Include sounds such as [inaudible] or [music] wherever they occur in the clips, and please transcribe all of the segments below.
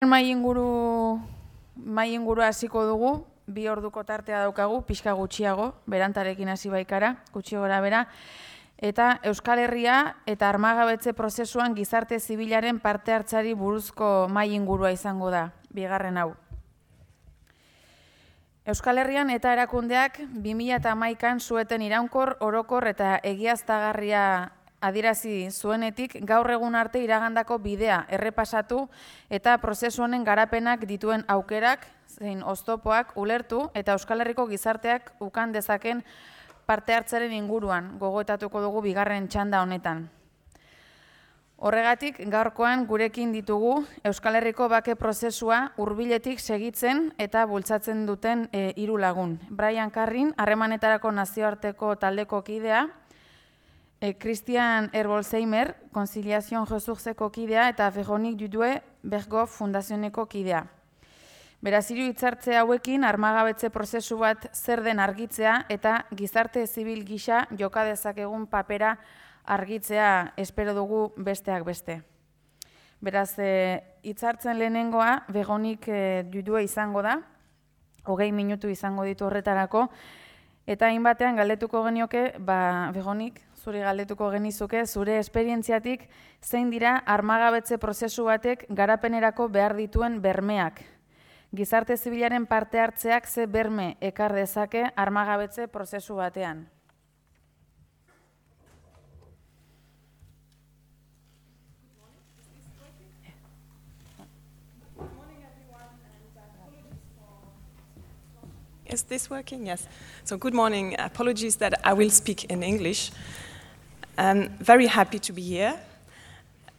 Mai inguru, mai inguru hasiko dugu, bi orduko tartea daukagu, pixka gutxiago, berantarekin hasi baikara, gutxi gora bera, eta Euskal Herria eta armagabetze prozesuan gizarte zibilaren parte hartzari buruzko mai ingurua izango da, bigarren hau. Euskal Herrian eta erakundeak 2008an zueten iraunkor, orokor eta egiaztagarria adirazi zuenetik gaur egun arte iragandako bidea errepasatu eta prozesu honen garapenak dituen aukerak, zein oztopoak ulertu eta Euskal Herriko gizarteak ukan dezaken parte hartzaren inguruan gogoetatuko dugu bigarren txanda honetan. Horregatik, gaurkoan gurekin ditugu Euskal Herriko bake prozesua hurbiletik segitzen eta bultzatzen duten e, hiru lagun. Brian Carrin, harremanetarako nazioarteko taldeko kidea, E, Christian Erbolzheimer, Konziliazion Josurzeko kidea eta Veronik Dudue, Bergof Fundazioneko kidea. Beraz, hiru hitzartze hauekin armagabetze prozesu bat zer den argitzea eta gizarte zibil gisa joka dezakegun papera argitzea espero dugu besteak beste. Beraz, e, hitzartzen lehenengoa Veronik e, Dudue izango da, hogei minutu izango ditu horretarako, eta hainbatean galdetuko genioke, ba, Veronik, zuri galdetuko genizuke, zure esperientziatik zein dira armagabetze prozesu batek garapenerako behar dituen bermeak. Gizarte zibilaren parte hartzeak ze berme ekar dezake armagabetze prozesu batean. Is this working? Yes. So, good morning. Apologies that I will speak in English. I'm very happy to be here.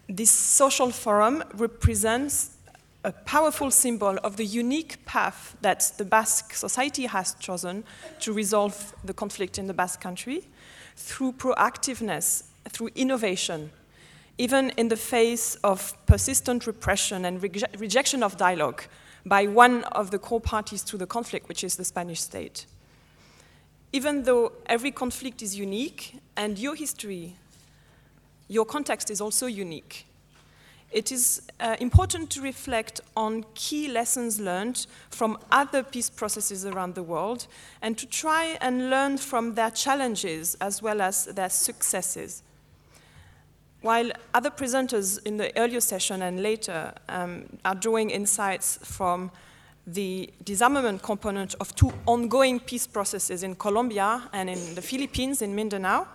This social forum represents a powerful symbol of the unique path that the Basque society has chosen to resolve the conflict in the Basque country through proactiveness, through innovation, even in the face of persistent repression and reje- rejection of dialogue by one of the core parties to the conflict, which is the Spanish state. Even though every conflict is unique and your history, your context is also unique, it is uh, important to reflect on key lessons learned from other peace processes around the world and to try and learn from their challenges as well as their successes. While other presenters in the earlier session and later um, are drawing insights from the disarmament component of two ongoing peace processes in Colombia and in the Philippines, in Mindanao,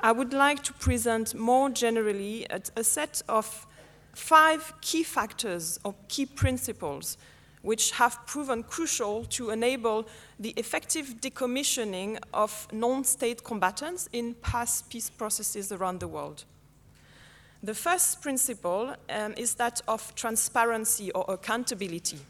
I would like to present more generally a, a set of five key factors or key principles which have proven crucial to enable the effective decommissioning of non state combatants in past peace processes around the world. The first principle um, is that of transparency or accountability.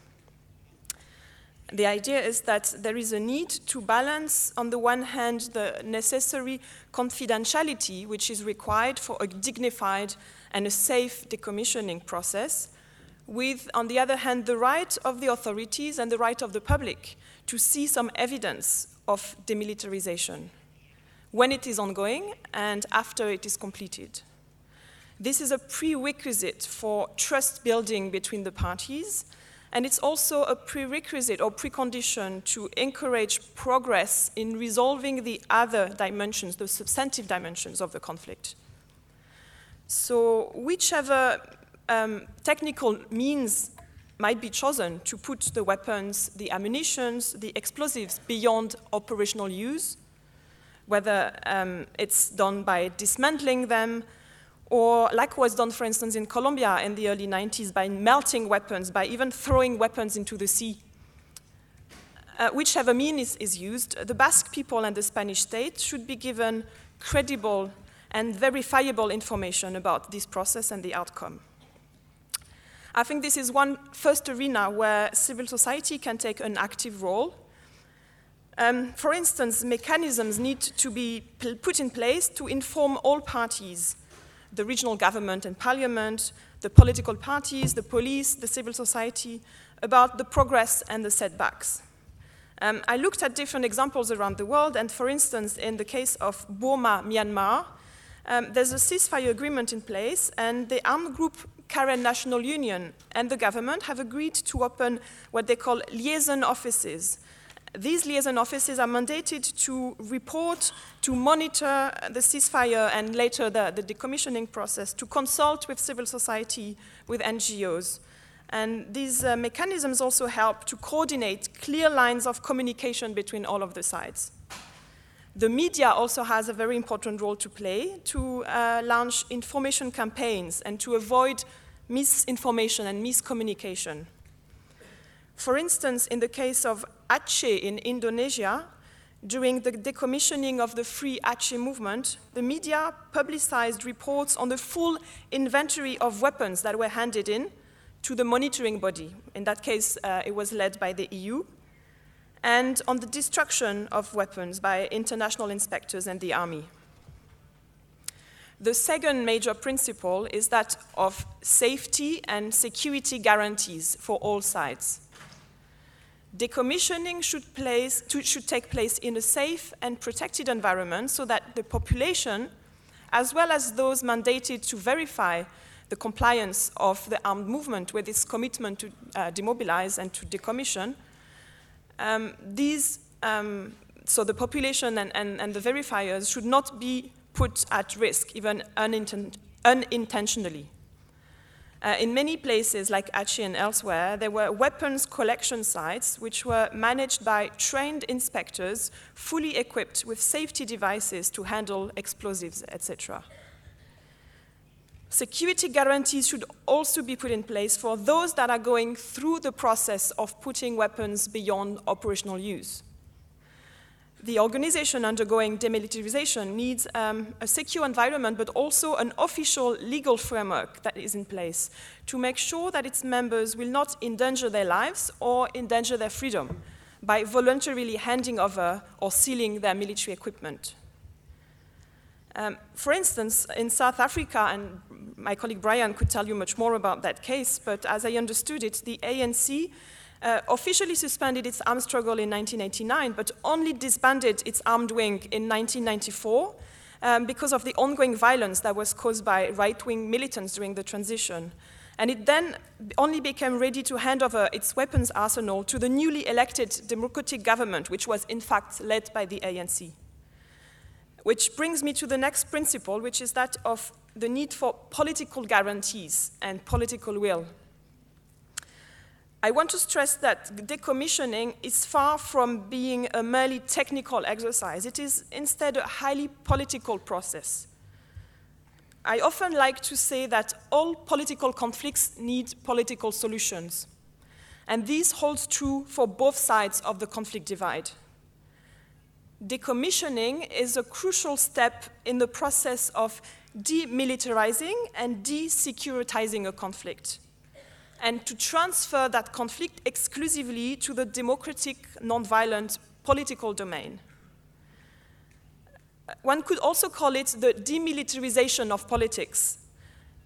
The idea is that there is a need to balance, on the one hand, the necessary confidentiality which is required for a dignified and a safe decommissioning process, with, on the other hand, the right of the authorities and the right of the public to see some evidence of demilitarization when it is ongoing and after it is completed. This is a prerequisite for trust building between the parties, and it's also a prerequisite or precondition to encourage progress in resolving the other dimensions, the substantive dimensions of the conflict. So, whichever um, technical means might be chosen to put the weapons, the ammunitions, the explosives beyond operational use, whether um, it's done by dismantling them, or like was done, for instance, in Colombia in the early 90s by melting weapons, by even throwing weapons into the sea. Uh, whichever means is, is used, the Basque people and the Spanish state should be given credible and verifiable information about this process and the outcome. I think this is one first arena where civil society can take an active role. Um, for instance, mechanisms need to be put in place to inform all parties the regional government and parliament, the political parties, the police, the civil society, about the progress and the setbacks. Um, I looked at different examples around the world, and for instance, in the case of Burma, Myanmar, um, there's a ceasefire agreement in place, and the armed group Karen National Union and the government have agreed to open what they call liaison offices. These liaison offices are mandated to report, to monitor the ceasefire and later the, the decommissioning process, to consult with civil society, with NGOs. And these uh, mechanisms also help to coordinate clear lines of communication between all of the sides. The media also has a very important role to play to uh, launch information campaigns and to avoid misinformation and miscommunication. For instance, in the case of Aceh in Indonesia, during the decommissioning of the Free Aceh movement, the media publicized reports on the full inventory of weapons that were handed in to the monitoring body. In that case, uh, it was led by the EU. And on the destruction of weapons by international inspectors and the army. The second major principle is that of safety and security guarantees for all sides. Decommissioning should, place, should, take place in a safe and protected environment so that the population, as well as those mandated to verify the compliance of the armed movement with its commitment to uh, demobilize and to decommission, um, these, um, so the population and, and, and, the verifiers should not be put at risk, even uninten unintentionally. Uh, in many places, like Aceh and elsewhere, there were weapons collection sites which were managed by trained inspectors, fully equipped with safety devices to handle explosives, etc. Security guarantees should also be put in place for those that are going through the process of putting weapons beyond operational use. The organization undergoing demilitarization needs um, a secure environment, but also an official legal framework that is in place to make sure that its members will not endanger their lives or endanger their freedom by voluntarily handing over or sealing their military equipment. Um, for instance, in South Africa, and my colleague Brian could tell you much more about that case, but as I understood it, the ANC uh, officially suspended its armed struggle in 1989, but only disbanded its armed wing in 1994 um, because of the ongoing violence that was caused by right wing militants during the transition. And it then only became ready to hand over its weapons arsenal to the newly elected democratic government, which was in fact led by the ANC. Which brings me to the next principle, which is that of the need for political guarantees and political will. I want to stress that decommissioning is far from being a merely technical exercise. It is instead a highly political process. I often like to say that all political conflicts need political solutions. And this holds true for both sides of the conflict divide decommissioning is a crucial step in the process of demilitarizing and de securitizing a conflict, and to transfer that conflict exclusively to the democratic, nonviolent political domain. One could also call it the demilitarization of politics,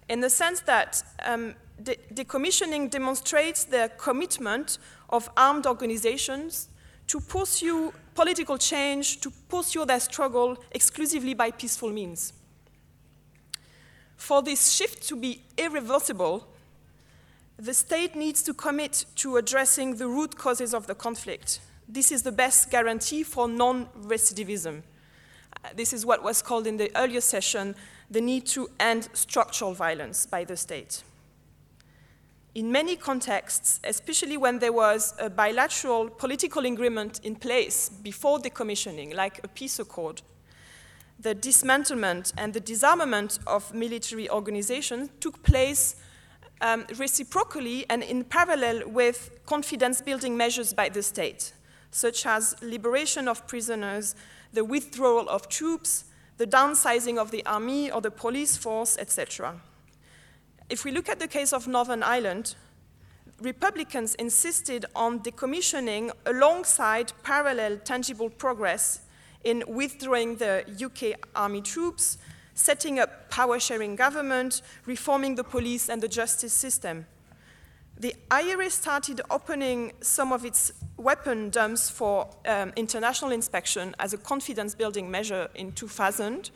in the sense that um, de decommissioning demonstrates the commitment of armed organizations to pursue political change, to pursue their struggle exclusively by peaceful means. For this shift to be irreversible, the state needs to commit to addressing the root causes of the conflict. This is the best guarantee for non recidivism. Uh, this is what was called in the earlier session the need to end structural violence by the state in many contexts, especially when there was a bilateral political agreement in place before decommissioning, like a peace accord, the dismantlement and the disarmament of military organizations took place um, reciprocally and in parallel with confidence building measures by the state, such as liberation of prisoners, the withdrawal of troops, the downsizing of the army or the police force, etc. If we look at the case of Northern Ireland, Republicans insisted on decommissioning alongside parallel tangible progress in withdrawing the UK army troops, setting up power sharing government, reforming the police and the justice system. The IRA started opening some of its weapon dumps for um, international inspection as a confidence building measure in 2000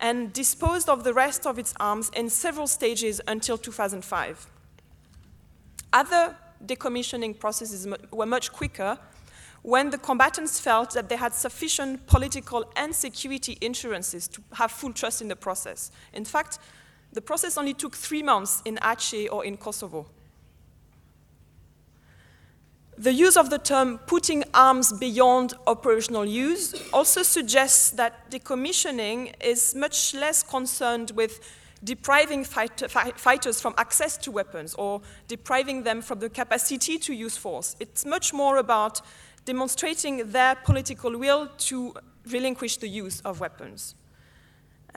and disposed of the rest of its arms in several stages until 2005. Other decommissioning processes were much quicker when the combatants felt that they had sufficient political and security insurances to have full trust in the process. In fact, the process only took three months in Aceh or in Kosovo. The use of the term putting arms beyond operational use also suggests that decommissioning is much less concerned with depriving fight, fighters from access to weapons or depriving them from the capacity to use force. It's much more about demonstrating their political will to relinquish the use of weapons.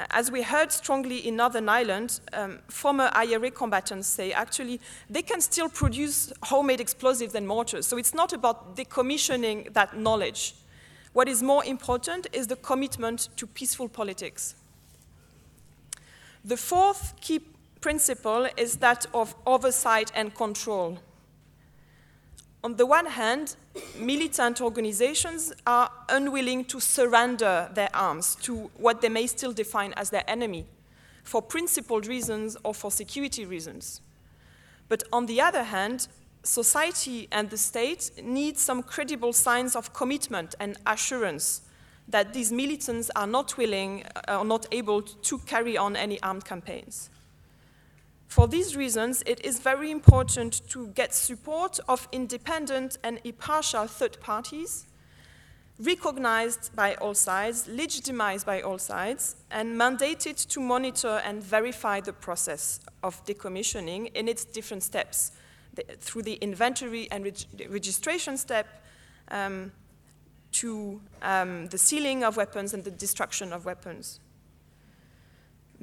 As we heard strongly in Northern Ireland, um, former IRA combatants say actually they can still produce homemade explosives and mortars. So it's not about decommissioning that knowledge. What is more important is the commitment to peaceful politics. The fourth key principle is that of oversight and control. On the one hand, militant organizations are unwilling to surrender their arms to what they may still define as their enemy for principled reasons or for security reasons. But on the other hand, society and the state need some credible signs of commitment and assurance that these militants are not willing uh, or not able to carry on any armed campaigns. For these reasons, it is very important to get support of independent and impartial third parties, recognized by all sides, legitimized by all sides, and mandated to monitor and verify the process of decommissioning in its different steps, the, through the inventory and reg registration step, um, to um, the sealing of weapons and the destruction of weapons.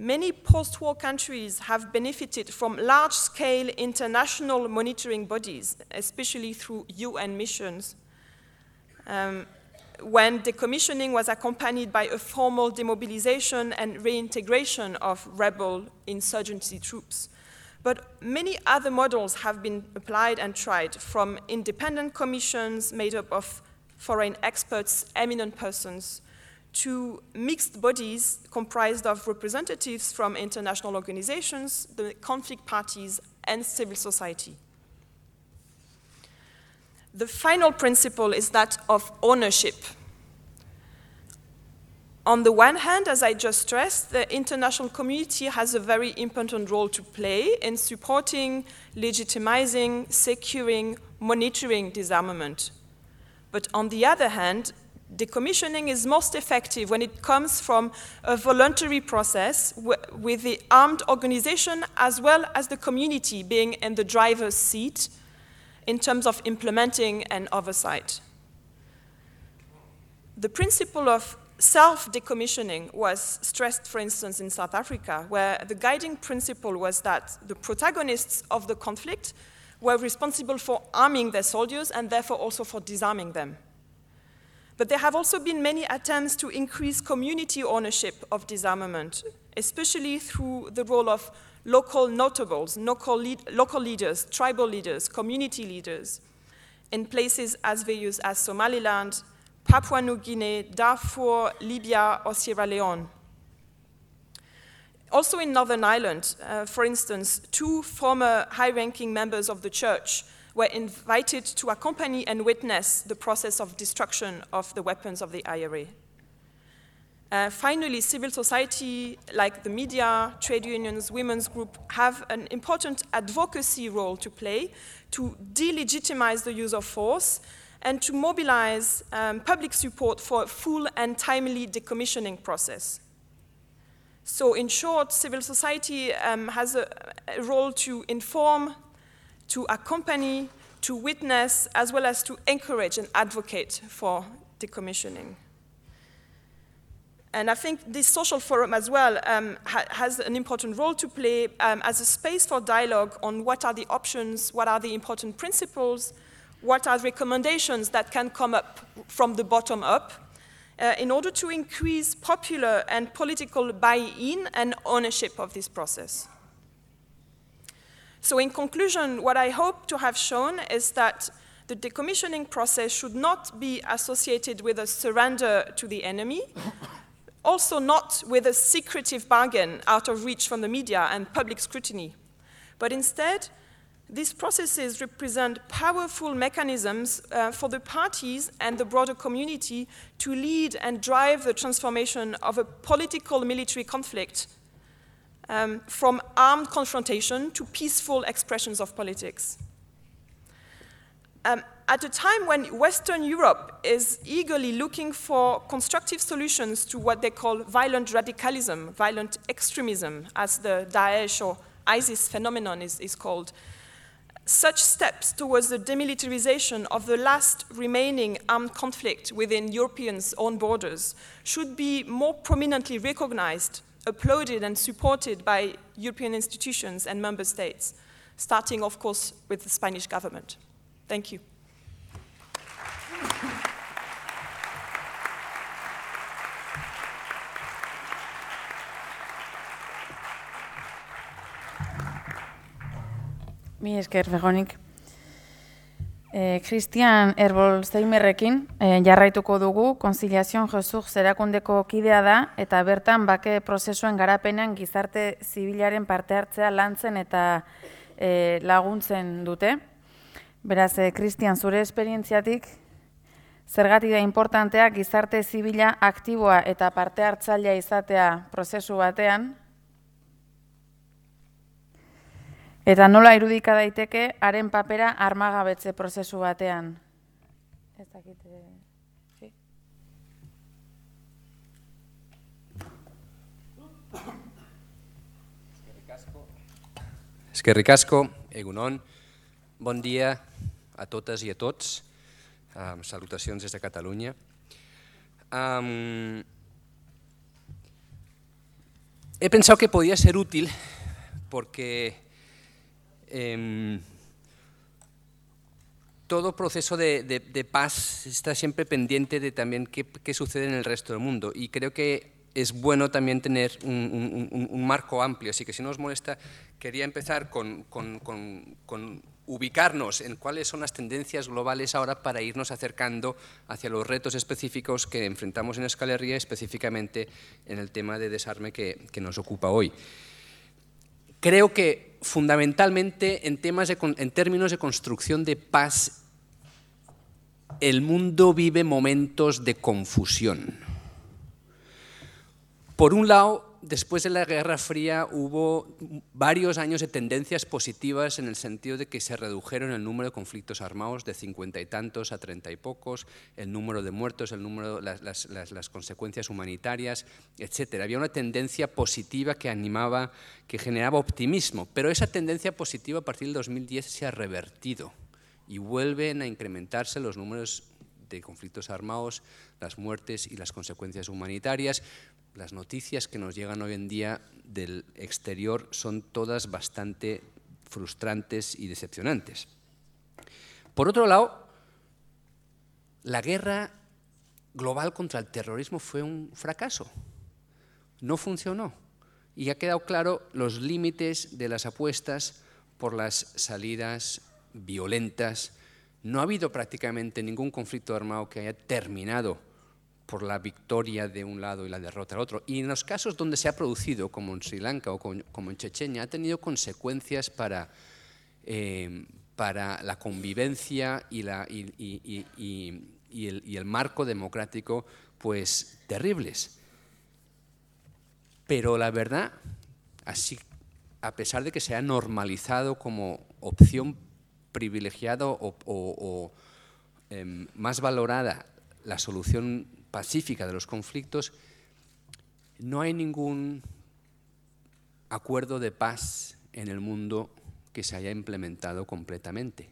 Many post war countries have benefited from large scale international monitoring bodies, especially through UN missions. Um, when decommissioning was accompanied by a formal demobilization and reintegration of rebel insurgency troops. But many other models have been applied and tried, from independent commissions made up of foreign experts, eminent persons, to mixed bodies comprised of representatives from international organizations, the conflict parties, and civil society. The final principle is that of ownership. On the one hand, as I just stressed, the international community has a very important role to play in supporting, legitimizing, securing, monitoring disarmament. But on the other hand, decommissioning is most effective when it comes from a voluntary process with the armed organization as well as the community being in the driver's seat in terms of implementing and oversight. The principle of self decommissioning was stressed, for instance, in South Africa, where the guiding principle was that the protagonists of the conflict were responsible for arming their soldiers and therefore also for disarming them. But there have also been many attempts to increase community ownership of disarmament, especially through the role of local notables, local, lead, local leaders, tribal leaders, community leaders, in places as various as Somaliland, Papua New Guinea, Darfur, Libya, or Sierra Leone. Also in Northern Ireland, uh, for instance, two former high ranking members of the church were invited to accompany and witness the process of destruction of the weapons of the IRA. Uh, finally, civil society, like the media, trade unions, women's group, have an important advocacy role to play to delegitimize the use of force and to mobilize um, public support for a full and timely decommissioning process. So, in short, civil society um, has a, a role to inform, to accompany, to witness, as well as to encourage and advocate for decommissioning. And I think this social forum as well um, ha has an important role to play um, as a space for dialogue on what are the options, what are the important principles, what are recommendations that can come up from the bottom up uh, in order to increase popular and political buy-in and ownership of this process. So in conclusion, what I hope to have shown is that the decommissioning process should not be associated with a surrender to the enemy also not with a secretive bargain out of reach from the media and public scrutiny, but instead, these processes represent powerful mechanisms uh, for the parties and the broader community to lead and drive the transformation of a political military conflict um, from armed confrontation to peaceful expressions of politics. Um, at a time when Western Europe is eagerly looking for constructive solutions to what they call violent radicalism, violent extremism, as the Daesh or ISIS phenomenon is, is called, such steps towards the demilitarization of the last remaining armed conflict within Europeans' own borders should be more prominently recognized, applauded, and supported by European institutions and member states, starting, of course, with the Spanish government. Thank you. Mi esker. E, Christian Erbolzheimerrekin e, jarraituko dugu, konziliazion josuk zerakundeko kidea da, eta bertan bake prozesuen garapenean gizarte zibilaren parte hartzea lantzen eta e, laguntzen dute. Beraz, Christian, zure esperientziatik, zergatik da importantea gizarte zibila aktiboa eta parte hartzailea izatea prozesu batean, Eta nola irudika daiteke haren papera armagabetze prozesu batean. Ez dakit. Sí. Eskerrik asko, egunon, bon dia a totes i a tots, um, salutacions des de Catalunya. Um, he pensado que podía ser útil porque eh, todo proceso de, de, de, paz está siempre pendiente de también qué, qué, sucede en el resto del mundo y creo que es bueno también tener un, un, un marco amplio, así que si no os molesta, quería empezar con, con, con, ubicarnos en cuáles son las tendencias globales ahora para irnos acercando hacia los retos específicos que enfrentamos en Escalería, específicamente en el tema de desarme que, que nos ocupa hoy. Creo que fundamentalmente en, temas en términos de construcción de paz, el mundo vive momentos de confusión. Por un lado, después de la Guerra Fría hubo varios años de tendencias positivas en el sentido de que se redujeron el número de conflictos armados de cincuenta y tantos a treinta y pocos, el número de muertos, el número, las, consecuencias humanitarias, etc. Había una tendencia positiva que animaba, que generaba optimismo, pero esa tendencia positiva a partir del 2010 se ha revertido y vuelven a incrementarse los números de conflictos armados, las muertes y las consecuencias humanitarias, las noticias que nos llegan hoy en día del exterior son todas bastante frustrantes y decepcionantes. Por otro lado, la guerra global contra el terrorismo fue un fracaso, no funcionó y ha quedado claro los límites de las apuestas por las salidas violentas. No ha habido prácticamente ningún conflicto armado que haya terminado por la victoria de un lado y la derrota del otro. Y en los casos donde se ha producido, como en Sri Lanka o como en Chechenia, ha tenido consecuencias para, eh, para la convivencia y, el, y el marco democrático pues terribles. Pero la verdad, así, a pesar de que se ha normalizado como opción privilegiada o, eh, más valorada la solución pacífica de los conflictos, no hay ningún acuerdo de paz en el mundo que se haya implementado completamente.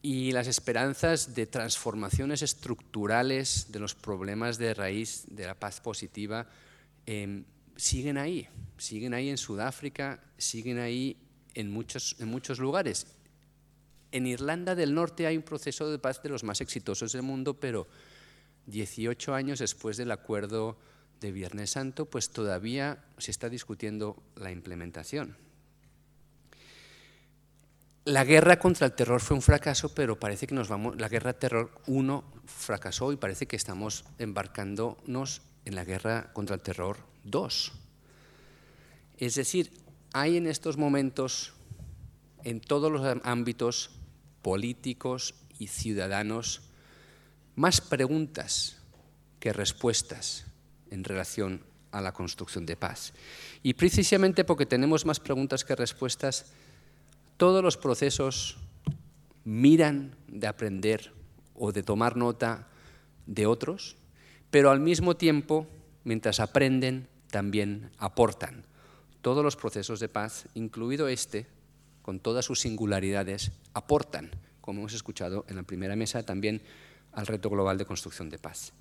Y las esperanzas de transformaciones estructurales de los problemas de raíz de la paz positiva eh, siguen ahí, siguen ahí en Sudáfrica, siguen ahí en muchos, en muchos lugares. En Irlanda del Norte hay un proceso de paz de los más exitosos del mundo, pero 18 años después del acuerdo de Viernes Santo, pues todavía se está discutiendo la implementación. la guerra contra el terror fue un fracaso, pero parece que nos vamos, la guerra terror 1 fracasó y parece que estamos embarcándonos en la guerra contra el terror 2. Es decir, hay en estos momentos, en todos los ámbitos políticos y ciudadanos, más preguntas que respuestas en relación a la construcción de paz. Y precisamente porque tenemos más preguntas que respuestas, todos los procesos miran de aprender o de tomar nota de otros, pero al mismo tiempo, mientras aprenden, también aportan. Todos los procesos de paz, incluido este, con todas sus singularidades, aportan, como hemos escuchado en la primera mesa, también al reto global de construcción de paz.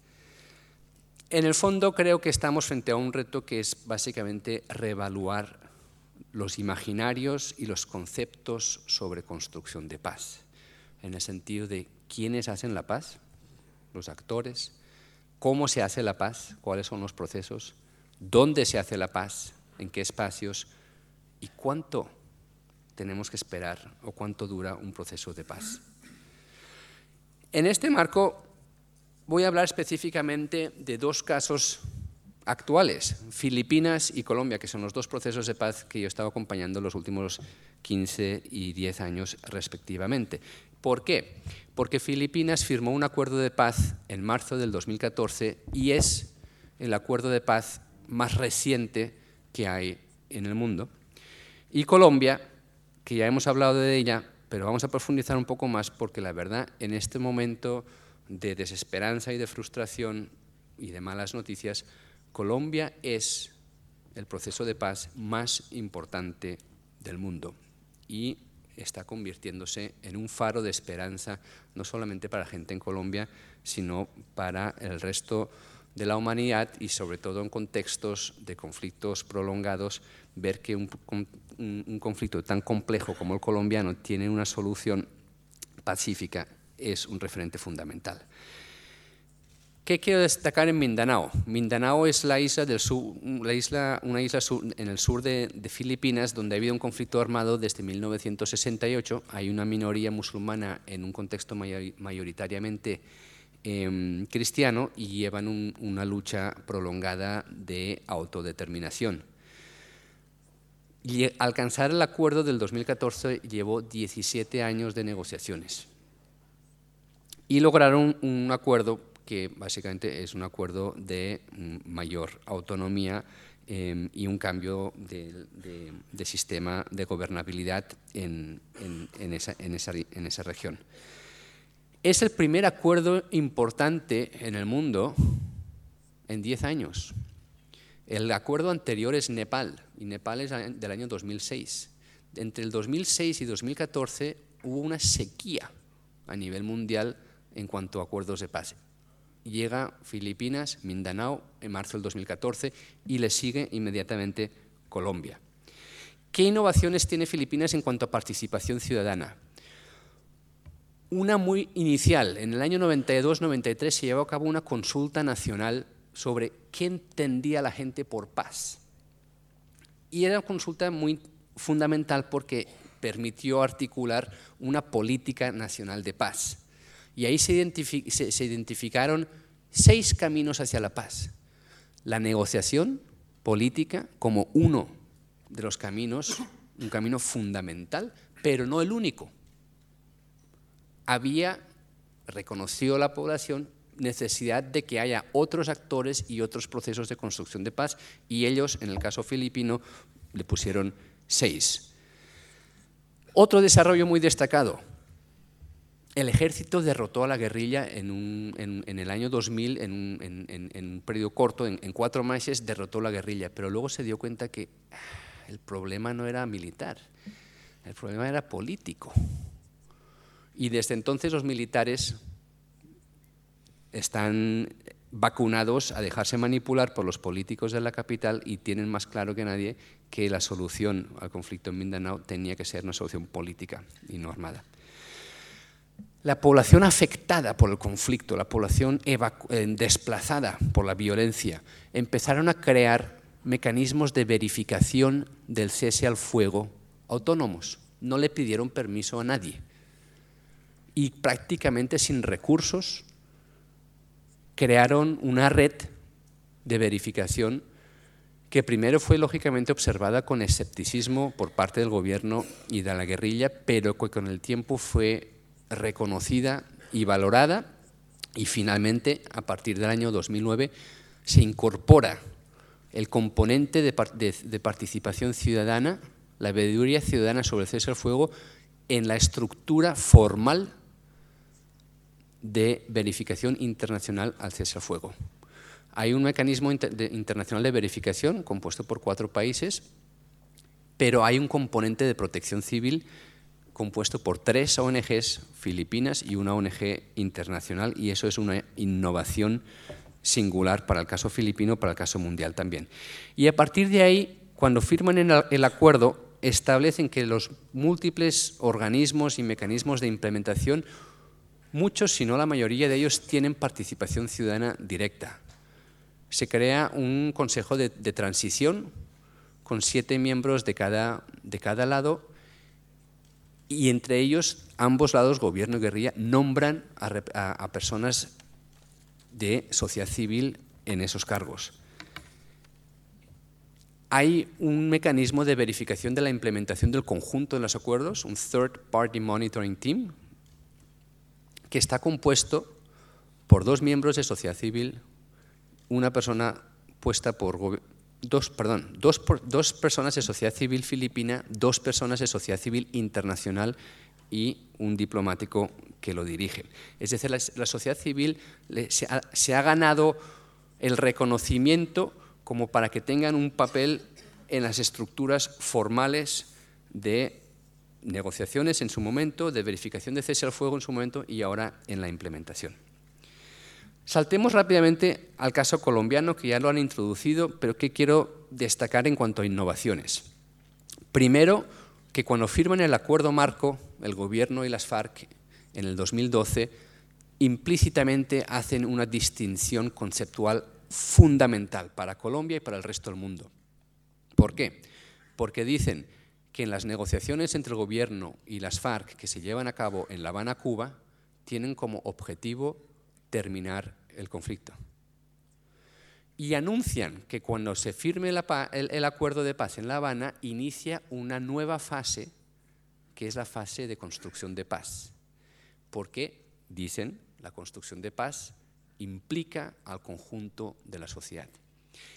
En el fondo creo que estamos frente a un reto que es básicamente reevaluar los imaginarios y los conceptos sobre construcción de paz, en el sentido de quiénes hacen la paz, los actores, cómo se hace la paz, cuáles son los procesos, dónde se hace la paz, en qué espacios y cuánto tenemos que esperar o cuánto dura un proceso de paz. En este marco voy a hablar específicamente de dos casos actuales, Filipinas y Colombia, que son los dos procesos de paz que yo he estado acompañando los últimos 15 y 10 años respectivamente. ¿Por qué? Porque Filipinas firmó un acuerdo de paz en marzo del 2014 y es el acuerdo de paz más reciente que hay en el mundo. Y Colombia, que ya hemos hablado de ella, pero vamos a profundizar un poco más porque la verdad en este momento de desesperanza y de frustración y de malas noticias, Colombia es el proceso de paz más importante del mundo y está convirtiéndose en un faro de esperanza, no solamente para la gente en Colombia, sino para el resto de la humanidad y sobre todo en contextos de conflictos prolongados, ver que un, un conflicto tan complejo como el colombiano tiene una solución pacífica es un referente fundamental. ¿Qué quiero destacar en Mindanao? Mindanao es la isla del sur, la isla, una isla en el sur de, Filipinas donde ha habido un conflicto armado desde 1968. Hay una minoría musulmana en un contexto mayoritariamente em, cristiano y llevan una lucha prolongada de autodeterminación. Y alcanzar el acuerdo del 2014 llevó 17 años de negociaciones y lograron un acuerdo que básicamente es un acuerdo de mm, mayor autonomía em, y un cambio de, sistema de gobernabilidad en, esa, en, esa, región. Es el primer acuerdo importante en el mundo en 10 años. El acuerdo anterior es Nepal, y Nepal es del año 2006. Entre el 2006 y 2014 hubo una sequía a nivel mundial en cuanto a acuerdos de paz. Llega Filipinas, Mindanao, en marzo del 2014 y le sigue inmediatamente Colombia. ¿Qué innovaciones tiene Filipinas en cuanto a participación ciudadana? Una muy inicial. En el año 92-93 se llevó a cabo una consulta nacional sobre qué entendía la gente por paz. Y era una consulta muy fundamental porque permitió articular una política nacional de paz. Y ahí se, identificaron seis caminos hacia la paz. La negociación política como uno de los caminos, un camino fundamental, pero no el único. Había, reconoció la población, necesidad de que haya otros actores y otros procesos de construcción de paz, y ellos, en el caso filipino, le pusieron seis. Otro desarrollo muy destacado, el ejército derrotó a la guerrilla en, el año 2000, en un, periodo corto, en, cuatro meses, derrotó la guerrilla, pero luego se dio cuenta que ah, el problema no era militar, el problema era político. Y desde entonces los militares están vacunados a dejarse manipular por los políticos de la capital y tienen más claro que nadie que la solución al conflicto en Mindanao tenía que ser una solución política y no armada la población afectada por el conflicto, la población eh, desplazada por la violencia, empezaron a crear mecanismos de verificación del cese al fuego autónomos. no le pidieron permiso a nadie. Y prácticamente sin recursos crearon una red de verificación que primero fue lógicamente observada con escepticismo por parte del gobierno y de la guerrilla, pero que con el tiempo fue reconocida y valorada y finalmente a partir del año 2009 se incorpora el componente de, participación ciudadana, la veeduría ciudadana sobre el cese al fuego, en la estructura formal de verificación internacional al cese al fuego. Hay un mecanismo internacional de verificación compuesto por cuatro países, pero hay un componente de protección civil compuesto por tres ONGs filipinas y una ONG internacional, y eso es una innovación singular para el caso filipino, para el caso mundial también. Y a partir de ahí, cuando firman el acuerdo, establecen que los múltiples organismos y mecanismos de implementación, muchos, si no la mayoría de ellos, tienen participación ciudadana directa. Se crea un consejo de, transición con siete miembros de cada, de cada lado y entre ellos ambos lados, gobierno y guerrilla, nombran a personas de sociedad civil en esos cargos. Hay un mecanismo de verificación de la implementación del conjunto de los acuerdos, un Third Party Monitoring Team, que está compuesto por dos miembros de sociedad civil, una persona puesta por dos, perdón, dos, dos personas de sociedad civil filipina, dos personas de sociedad civil internacional y un diplomático que lo dirige. Es decir, la, sociedad civil se ha, ganado el reconocimiento como para que tengan un papel en las estructuras formales de negociaciones en su momento, de verificación de cese al fuego en su momento y ahora en la implementación. Saltemos rápidamente al caso colombiano, que ya lo han introducido, pero que quiero destacar en cuanto a innovaciones. Primero, que cuando firman el acuerdo marco, el gobierno y las FARC en el 2012, implícitamente hacen una distinción conceptual fundamental para Colombia y para el resto del mundo. ¿Por qué? Porque dicen que en las negociaciones entre el gobierno y las FARC que se llevan a cabo en La Habana, Cuba, tienen como objetivo terminar el conflicto. Y anuncian que cuando se firme el acuerdo de paz en La Habana, inicia una nueva fase, que es la fase de construcción de paz porque, dicen, la construcción de paz implica al conjunto de la sociedad.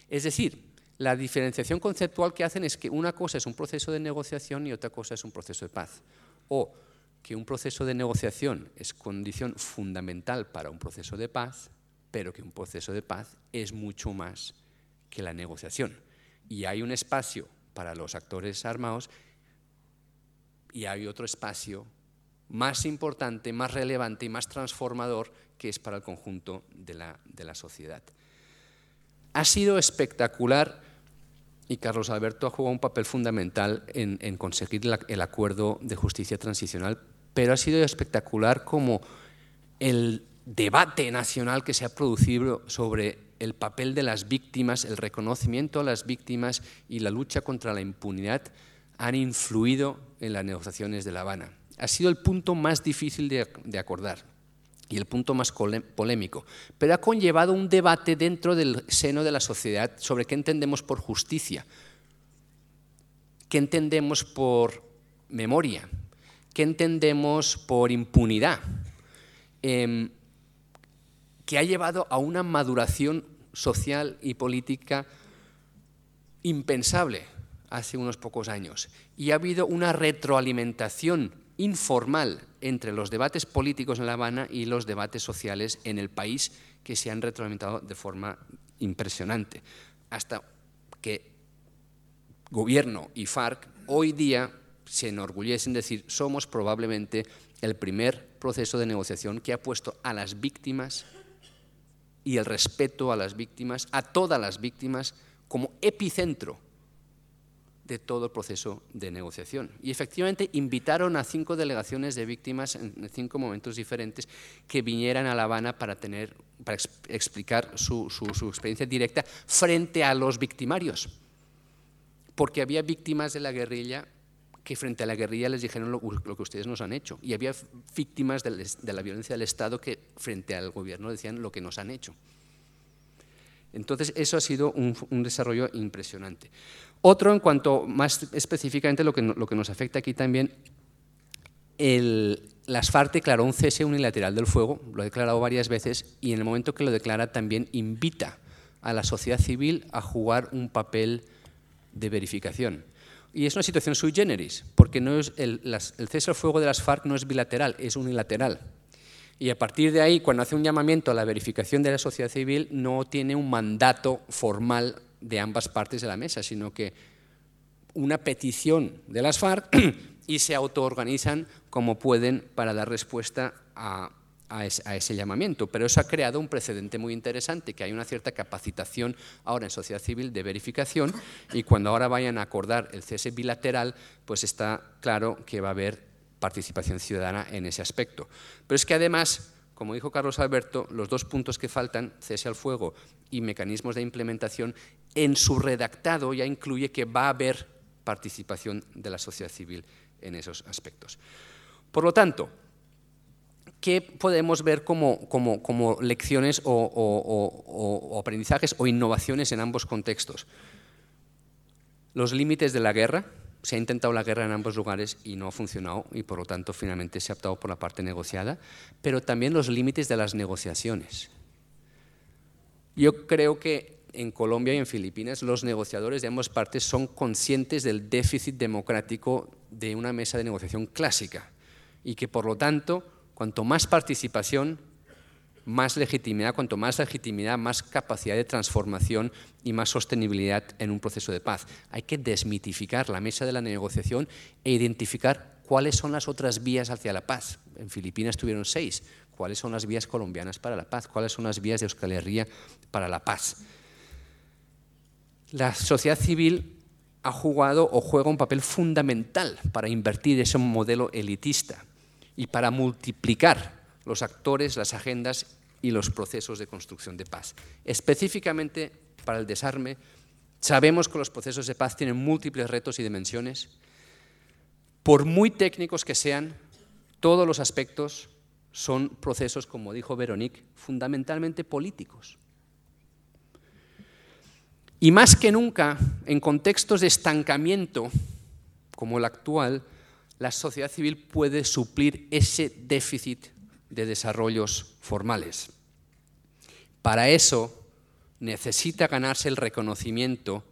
Es decir, la diferenciación conceptual que hacen es que una cosa es un proceso de negociación y otra cosa es un proceso de paz. O que un proceso de negociación es condición fundamental para un proceso de paz, pero que un proceso de paz es mucho más que la negociación. Y hay un espacio para los actores armados y hay otro espacio más importante, más relevante y más transformador que es para el conjunto de la, sociedad. Ha sido espectacular y Carlos Alberto ha jugado un papel fundamental en, conseguir el acuerdo de justicia transicional, pero ha sido espectacular como el debate nacional que se ha producido sobre el papel de las víctimas, el reconocimiento a las víctimas y la lucha contra la impunidad han influido en las negociaciones de La Habana. Ha sido el punto más difícil de, acordar y el punto más polémico, pero ha conllevado un debate dentro del seno de la sociedad sobre qué entendemos por justicia, qué entendemos por memoria, qué entendemos por impunidad, em, que ha llevado a una maduración social y política impensable hace unos pocos años. Y ha habido una retroalimentación informal entre los debates políticos en La Habana y los debates sociales en el país que se han retroalimentado de forma impresionante, hasta que gobierno y FARC hoy día se enorgullecen decir somos probablemente el primer proceso de negociación que ha puesto a las víctimas y el respeto a las víctimas, a todas las víctimas, como epicentro de todo el proceso de negociación. Y efectivamente invitaron a cinco delegaciones de víctimas en cinco momentos diferentes que vinieran a La Habana para, tener, para explicar su, su experiencia directa frente a los victimarios. Porque había víctimas de la guerrilla que frente a la guerrilla les dijeron lo, que ustedes nos han hecho. Y había víctimas de la violencia del Estado que frente al gobierno decían lo que nos han hecho. Entonces, eso ha sido un, desarrollo impresionante. Otro, en cuanto más específicamente lo que, nos afecta aquí también, el, las FARC declaró un cese unilateral del fuego, lo ha declarado varias veces, y en el momento que lo declara también invita a la sociedad civil a jugar un papel de verificación. Y es una situación sui generis, porque no es el, el cese al fuego de las FARC no es bilateral, es unilateral. Y a partir de ahí, cuando hace un llamamiento a la verificación de la sociedad civil, no tiene un mandato formal de ambas partes de la mesa, sino que una petición de las FARC [clears throat] y se autoorganizan como pueden para dar respuesta a, ese, llamamiento. Pero eso ha creado un precedente muy interesante, que hay una cierta capacitación ahora en sociedad civil de verificación y cuando ahora vayan a acordar el cese bilateral, pues está claro que va a haber participación ciudadana en ese aspecto. Pero es que además, como dijo Carlos Alberto, los dos puntos que faltan, cese al fuego y mecanismos de implementación, en su redactado ya incluye que va a haber participación de la sociedad civil en esos aspectos. Por lo tanto, ¿qué podemos ver como, lecciones o, aprendizajes o innovaciones en ambos contextos? Los límites de la guerra, se ha intentado la guerra en ambos lugares y no ha funcionado y por lo tanto finalmente se ha optado por la parte negociada, pero también los límites de las negociaciones. Yo creo que en Colombia y en Filipinas los negociadores de ambas partes son conscientes del déficit democrático de una mesa de negociación clásica y que por lo tanto cuanto más participación más legitimidad, cuanto más legitimidad, más capacidad de transformación y más sostenibilidad en un proceso de paz. Hay que desmitificar la mesa de la negociación e identificar cuáles son las otras vías hacia la paz. En Filipinas tuvieron seis. ¿Cuáles son las vías colombianas para la paz? ¿Cuáles son las vías de Euskal Herria para la paz? La sociedad civil ha jugado o juega un papel fundamental para invertir ese modelo elitista y para multiplicar los actores, las agendas y los procesos de construcción de paz. Específicamente para el desarme, sabemos que los procesos de paz tienen múltiples retos y dimensiones. Por muy técnicos que sean, todos los aspectos son procesos, como dijo Veronique, fundamentalmente políticos. Y más que nunca, en contextos de estancamiento como el actual, la sociedad civil puede suplir ese déficit de desarrollos formales. Para eso necesita ganarse el reconocimiento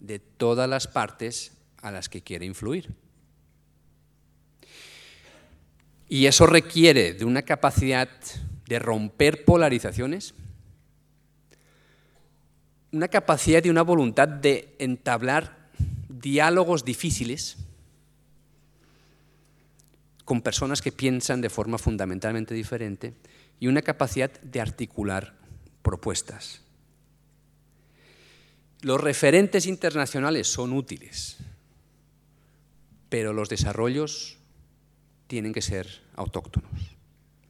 de todas las partes a las que quiere influir. Y eso requiere de una capacidad de romper polarizaciones, una capacidad y una voluntad de entablar diálogos difíciles, con personas que piensan de forma fundamentalmente diferente y una capacidad de articular propuestas. Los referentes internacionales son útiles, pero los desarrollos tienen que ser autóctonos.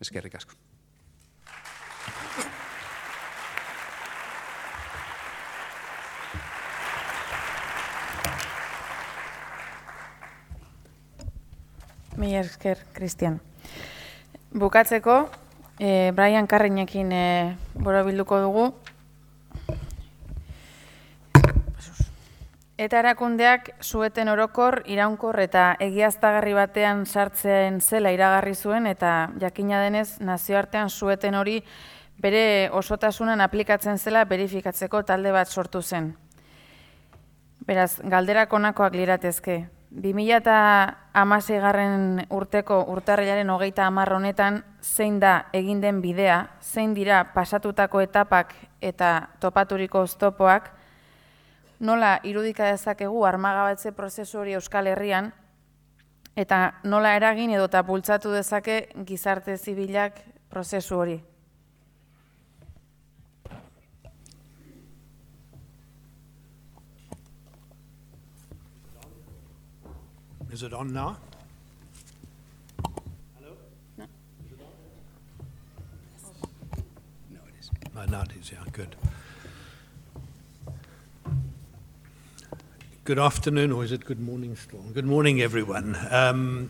Es que ricasco. Mi esker, Cristian. Bukatzeko, e, Brian Carrinekin e, eh, borobilduko dugu. Eta erakundeak zueten orokor, iraunkor eta egiaztagarri batean sartzen zela iragarri zuen eta jakina denez nazioartean zueten hori bere osotasunan aplikatzen zela verifikatzeko talde bat sortu zen. Beraz, galderak onakoak liratezke. 2000 garren urteko urtarrilaren hogeita hamar honetan zein da egin den bidea, zein dira pasatutako etapak eta topaturiko oztopoak, nola irudika dezakegu armagabatze prozesu hori Euskal Herrian, eta nola eragin edo eta bultzatu dezake gizarte zibilak prozesu hori. Is it on now? Hello? No. Is it on? No, it is. No, not is, yeah, good. Good afternoon, or is it good morning still? Good morning, everyone. Um,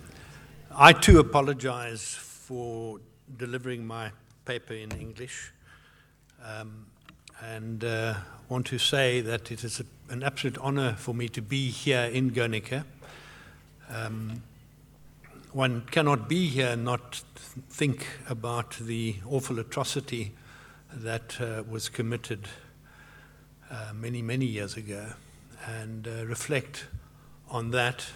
I too apologize for delivering my paper in English um, and uh, want to say that it is a, an absolute honor for me to be here in Guernica. Um, one cannot be here and not think about the awful atrocity that uh, was committed uh, many, many years ago and uh, reflect on that.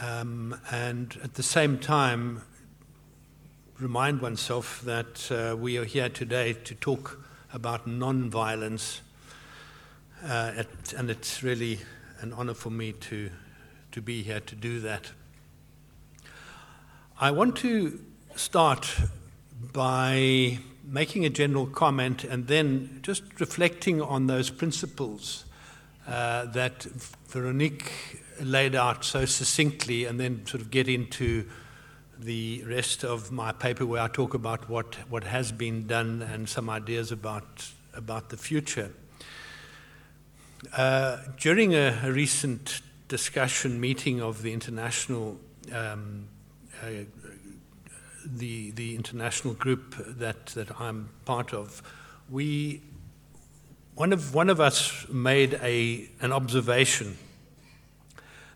Um, and at the same time, remind oneself that uh, we are here today to talk about non violence. Uh, and it's really an honor for me to, to be here to do that. I want to start by making a general comment and then just reflecting on those principles uh, that Véronique laid out so succinctly, and then sort of get into the rest of my paper where I talk about what, what has been done and some ideas about, about the future. Uh, during a, a, recent discussion meeting of the international um, uh, the, the international group that, that I'm part of, we one of, one of us made a, an observation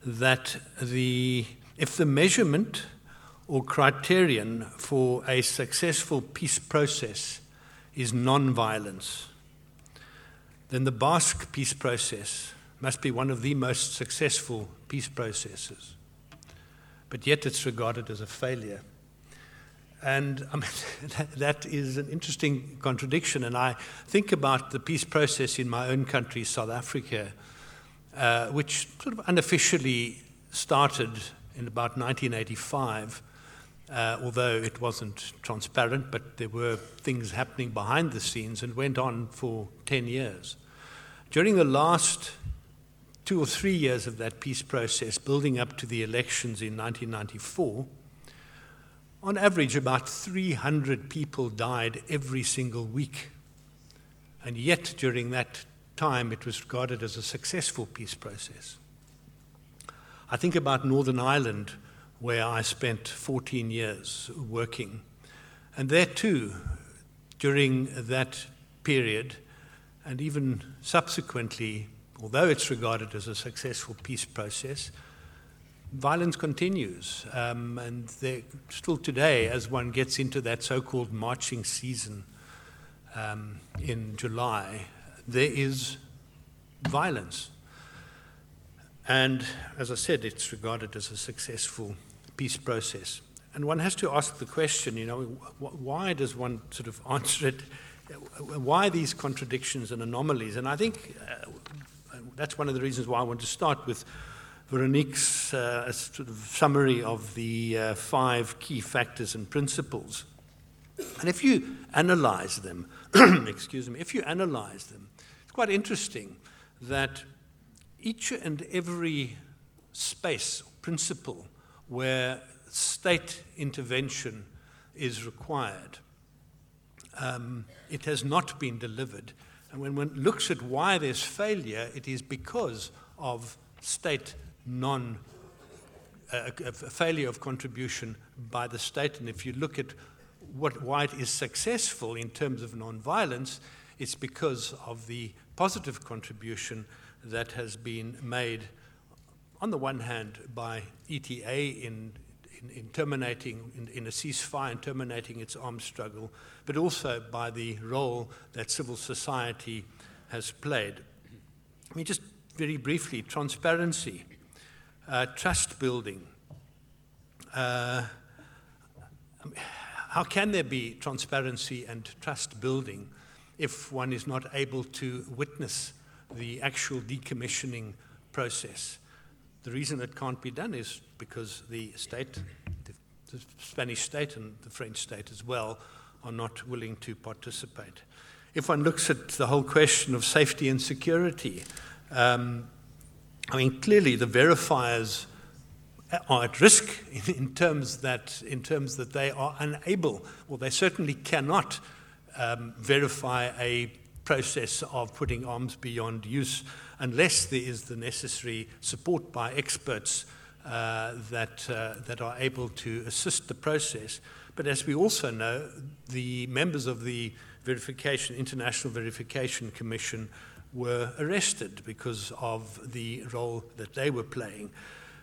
that the, if the measurement or criterion for a successful peace process is non-violence, then the Basque peace process must be one of the most successful peace processes. But yet it's regarded as a failure. And I mean, [laughs] that is an interesting contradiction. And I think about the peace process in my own country, South Africa, uh, which sort of unofficially started in about 1985, uh, although it wasn't transparent, but there were things happening behind the scenes and went on for 10 years. During the last two or three years of that peace process, building up to the elections in 1994, on average, about 300 people died every single week. And yet, during that time, it was regarded as a successful peace process. I think about Northern Ireland, where I spent 14 years working. And there too, during that period, and even subsequently, although it's regarded as a successful peace process, violence continues. Um, and still today, as one gets into that so called marching season um, in July, there is violence. And as I said, it's regarded as a successful peace process. And one has to ask the question, you know, why does one sort of [laughs] answer it? Why these contradictions and anomalies? And I think uh, that's one of the reasons why I want to start with Véronique's uh, sort of summary of the uh, five key factors and principles. And if you analyze them, [clears throat] excuse me, if you analyze them, it's quite interesting that each and every space, principle, where state intervention is required, um, it has not been delivered. And when one looks at why there's failure, it is because of state non uh, uh, a, a, failure of contribution by the state. And if you look at what, why it is successful in terms of non-violence, it's because of the positive contribution that has been made, on the one hand, by ETA in, in, in terminating, in, in, a ceasefire and terminating its armed struggle, but also by the role that civil society has played. I mean, just very briefly, transparency uh, trust building. Uh, how can there be transparency and trust building if one is not able to witness the actual decommissioning process? The reason it can't be done is because the state, the, the Spanish state and the French state as well, are not willing to participate. If one looks at the whole question of safety and security, um, I mean, clearly the verifiers are at risk in terms that, in terms that they are unable, or they certainly cannot um, verify a, process of putting arms beyond use unless there is the necessary support by experts uh, that, uh, that are able to assist the process. But as we also know, the members of the verification, International Verification Commission were arrested because of the role that they were playing.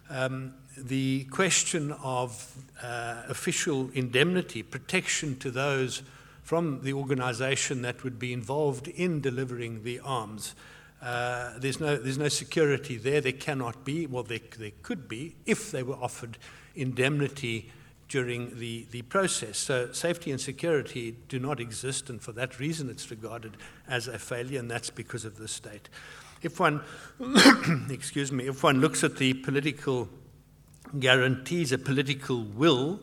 Um, the question of uh, official indemnity, protection to those from the organization that would be involved in delivering the arms. Uh, there's, no, there's no security there. There cannot be. Well, there, there could be if they were offered indemnity during the, the process. So safety and security do not exist, and for that reason it's regarded as a failure, and that's because of the state. If one, [coughs] excuse me, if one looks at the political guarantees, a political will,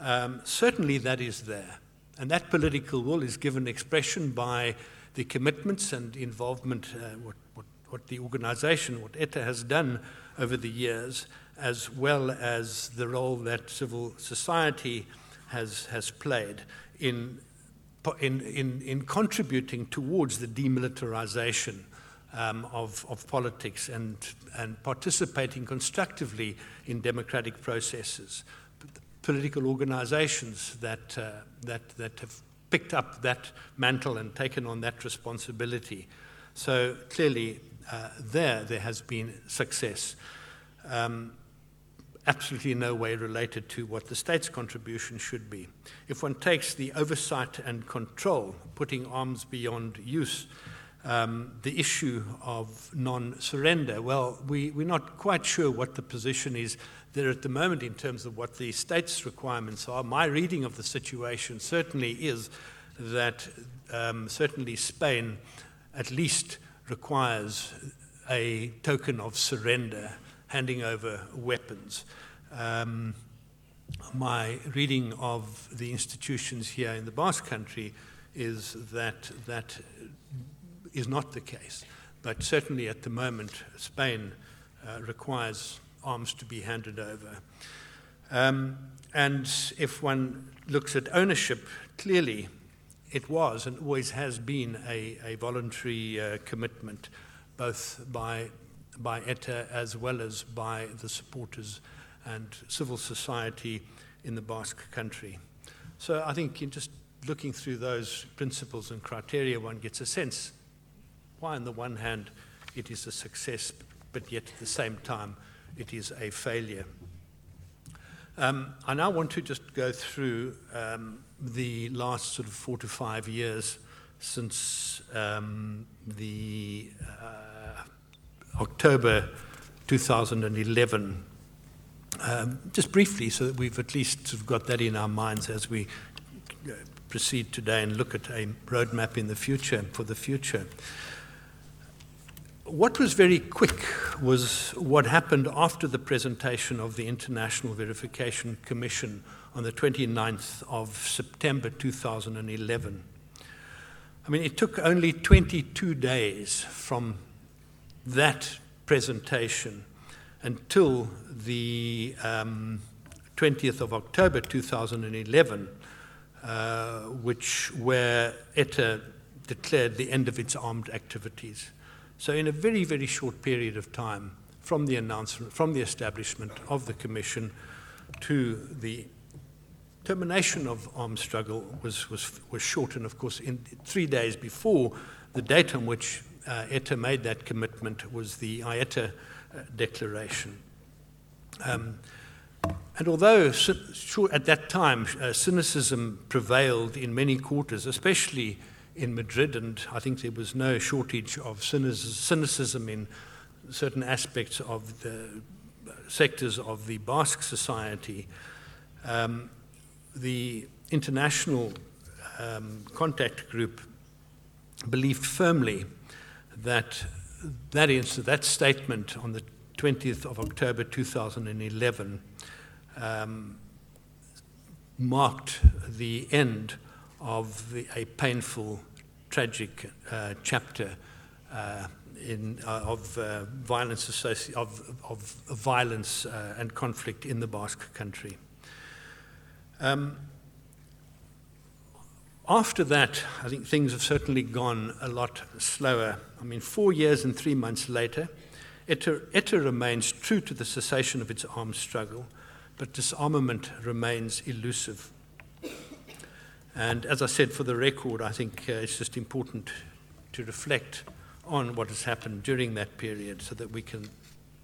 um, certainly that is there. And that political will is given expression by the commitments and involvement, uh, what, what, what the organization, what ETA has done over the years, as well as the role that civil society has, has played in, in, in, in contributing towards the demilitarization um, of, of politics and, and participating constructively in democratic processes. Political organizations that, uh, that, that have picked up that mantle and taken on that responsibility. So clearly, uh, there, there has been success. Um, absolutely no way related to what the state's contribution should be. If one takes the oversight and control, putting arms beyond use, um, the issue of non surrender, well, we, we're not quite sure what the position is there at the moment in terms of what the state's requirements are. My reading of the situation certainly is that um, certainly Spain at least requires a token of surrender handing over weapons. Um, my reading of the institutions here in the Basque Country is that that is not the case. But certainly at the moment, Spain uh, requires arms to be handed over. Um, and if one looks at ownership, clearly it was and always has been a, a voluntary uh, commitment, both by by ETA as well as by the supporters and civil society in the Basque country. So I think in just looking through those principles and criteria, one gets a sense why, on the one hand, it is a success, but yet at the same time, it is a failure. Um, I now want to just go through um, the last sort of four to five years since um, the uh, October 2011. Um, just briefly, so that we've at least sort of got that in our minds as we uh, proceed today and look at a roadmap in the future for the future. What was very quick was what happened after the presentation of the International Verification Commission on the 29th of September 2011. I mean, it took only 22 days from that presentation until the um, 20th of October 2011, uh, which where ETA declared the end of its armed activities. So, in a very, very short period of time, from the announcement, from the establishment of the commission to the termination of armed struggle was, was, was short. And of course, in three days before the date on which uh, ETA made that commitment was the Aiete uh, Declaration. Um, and although at that time uh, cynicism prevailed in many quarters, especially in Madrid, and I think there was no shortage of cynicism in certain aspects of the sectors of the Basque society, um, the international um, contact group believed firmly that that, statement on the 20th of October 2011 um, marked the end of the, a painful, tragic uh, chapter uh, in, uh, of uh, violence associ- of, of, violence uh, and conflict in the Basque country. Um, after that, I think things have certainly gone a lot slower. I mean, four years and three months later, ETA, remains true to the cessation of its armed struggle, but disarmament remains elusive. And as I said, for the record, I think uh, it's just important to reflect on what has happened during that period so that we can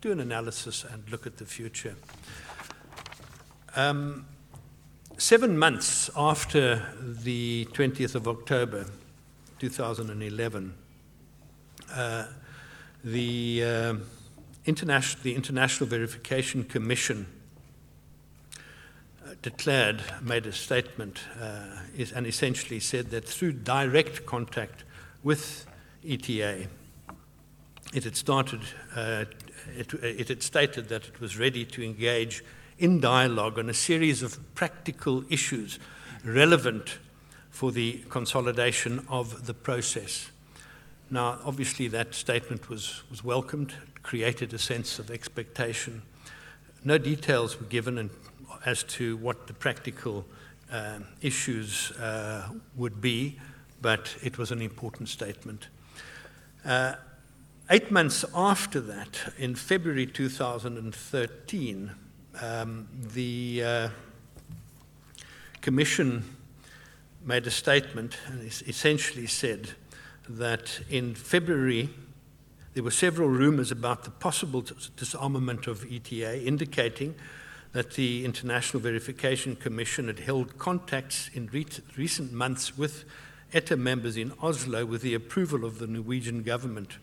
do an analysis and look at the future. Um, seven months after the 20th of October 2011, uh, the, uh, international, the International Verification Commission declared, made a statement, uh, is, and essentially said that through direct contact with ETA, it had started, uh, it, it had stated that it was ready to engage in dialogue on a series of practical issues relevant for the consolidation of the process. Now, obviously, that statement was, was welcomed, created a sense of expectation. No details were given in, as to what the practical uh, issues uh, would be, but it was an important statement. Uh, eight months after that, in February 2013, um, the uh, Commission made a statement and essentially said that in February there were several rumors about the possible disarmament of ETA, indicating that the International Verification Commission had held contacts in re- recent months with ETA members in Oslo with the approval of the Norwegian government.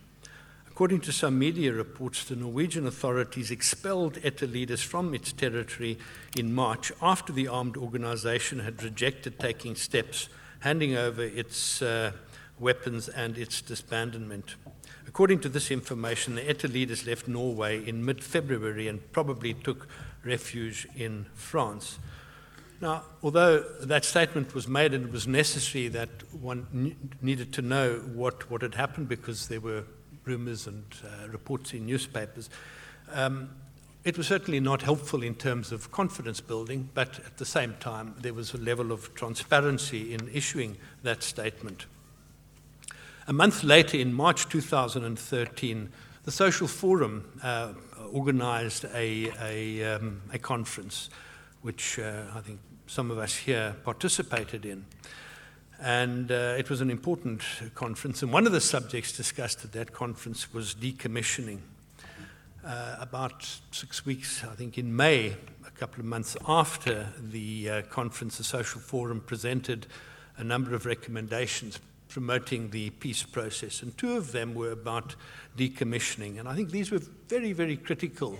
According to some media reports, the Norwegian authorities expelled ETA leaders from its territory in March after the armed organization had rejected taking steps, handing over its uh, weapons and its disbandment. According to this information, the ETA leaders left Norway in mid February and probably took refuge in France. Now, although that statement was made and it was necessary that one needed to know what, what had happened because there were rumors and uh, reports in newspapers. Um, it was certainly not helpful in terms of confidence building, but at the same time, there was a level of transparency in issuing that statement. A month later, in March 2013, the Social Forum uh, organized a, a, um, a conference, which uh, I think some of us here participated in. And uh, it was an important conference. And one of the subjects discussed at that conference was decommissioning. Uh, about six weeks, I think in May, a couple of months after the uh, conference, the Social Forum presented a number of recommendations promoting the peace process. And two of them were about decommissioning. And I think these were very, very critical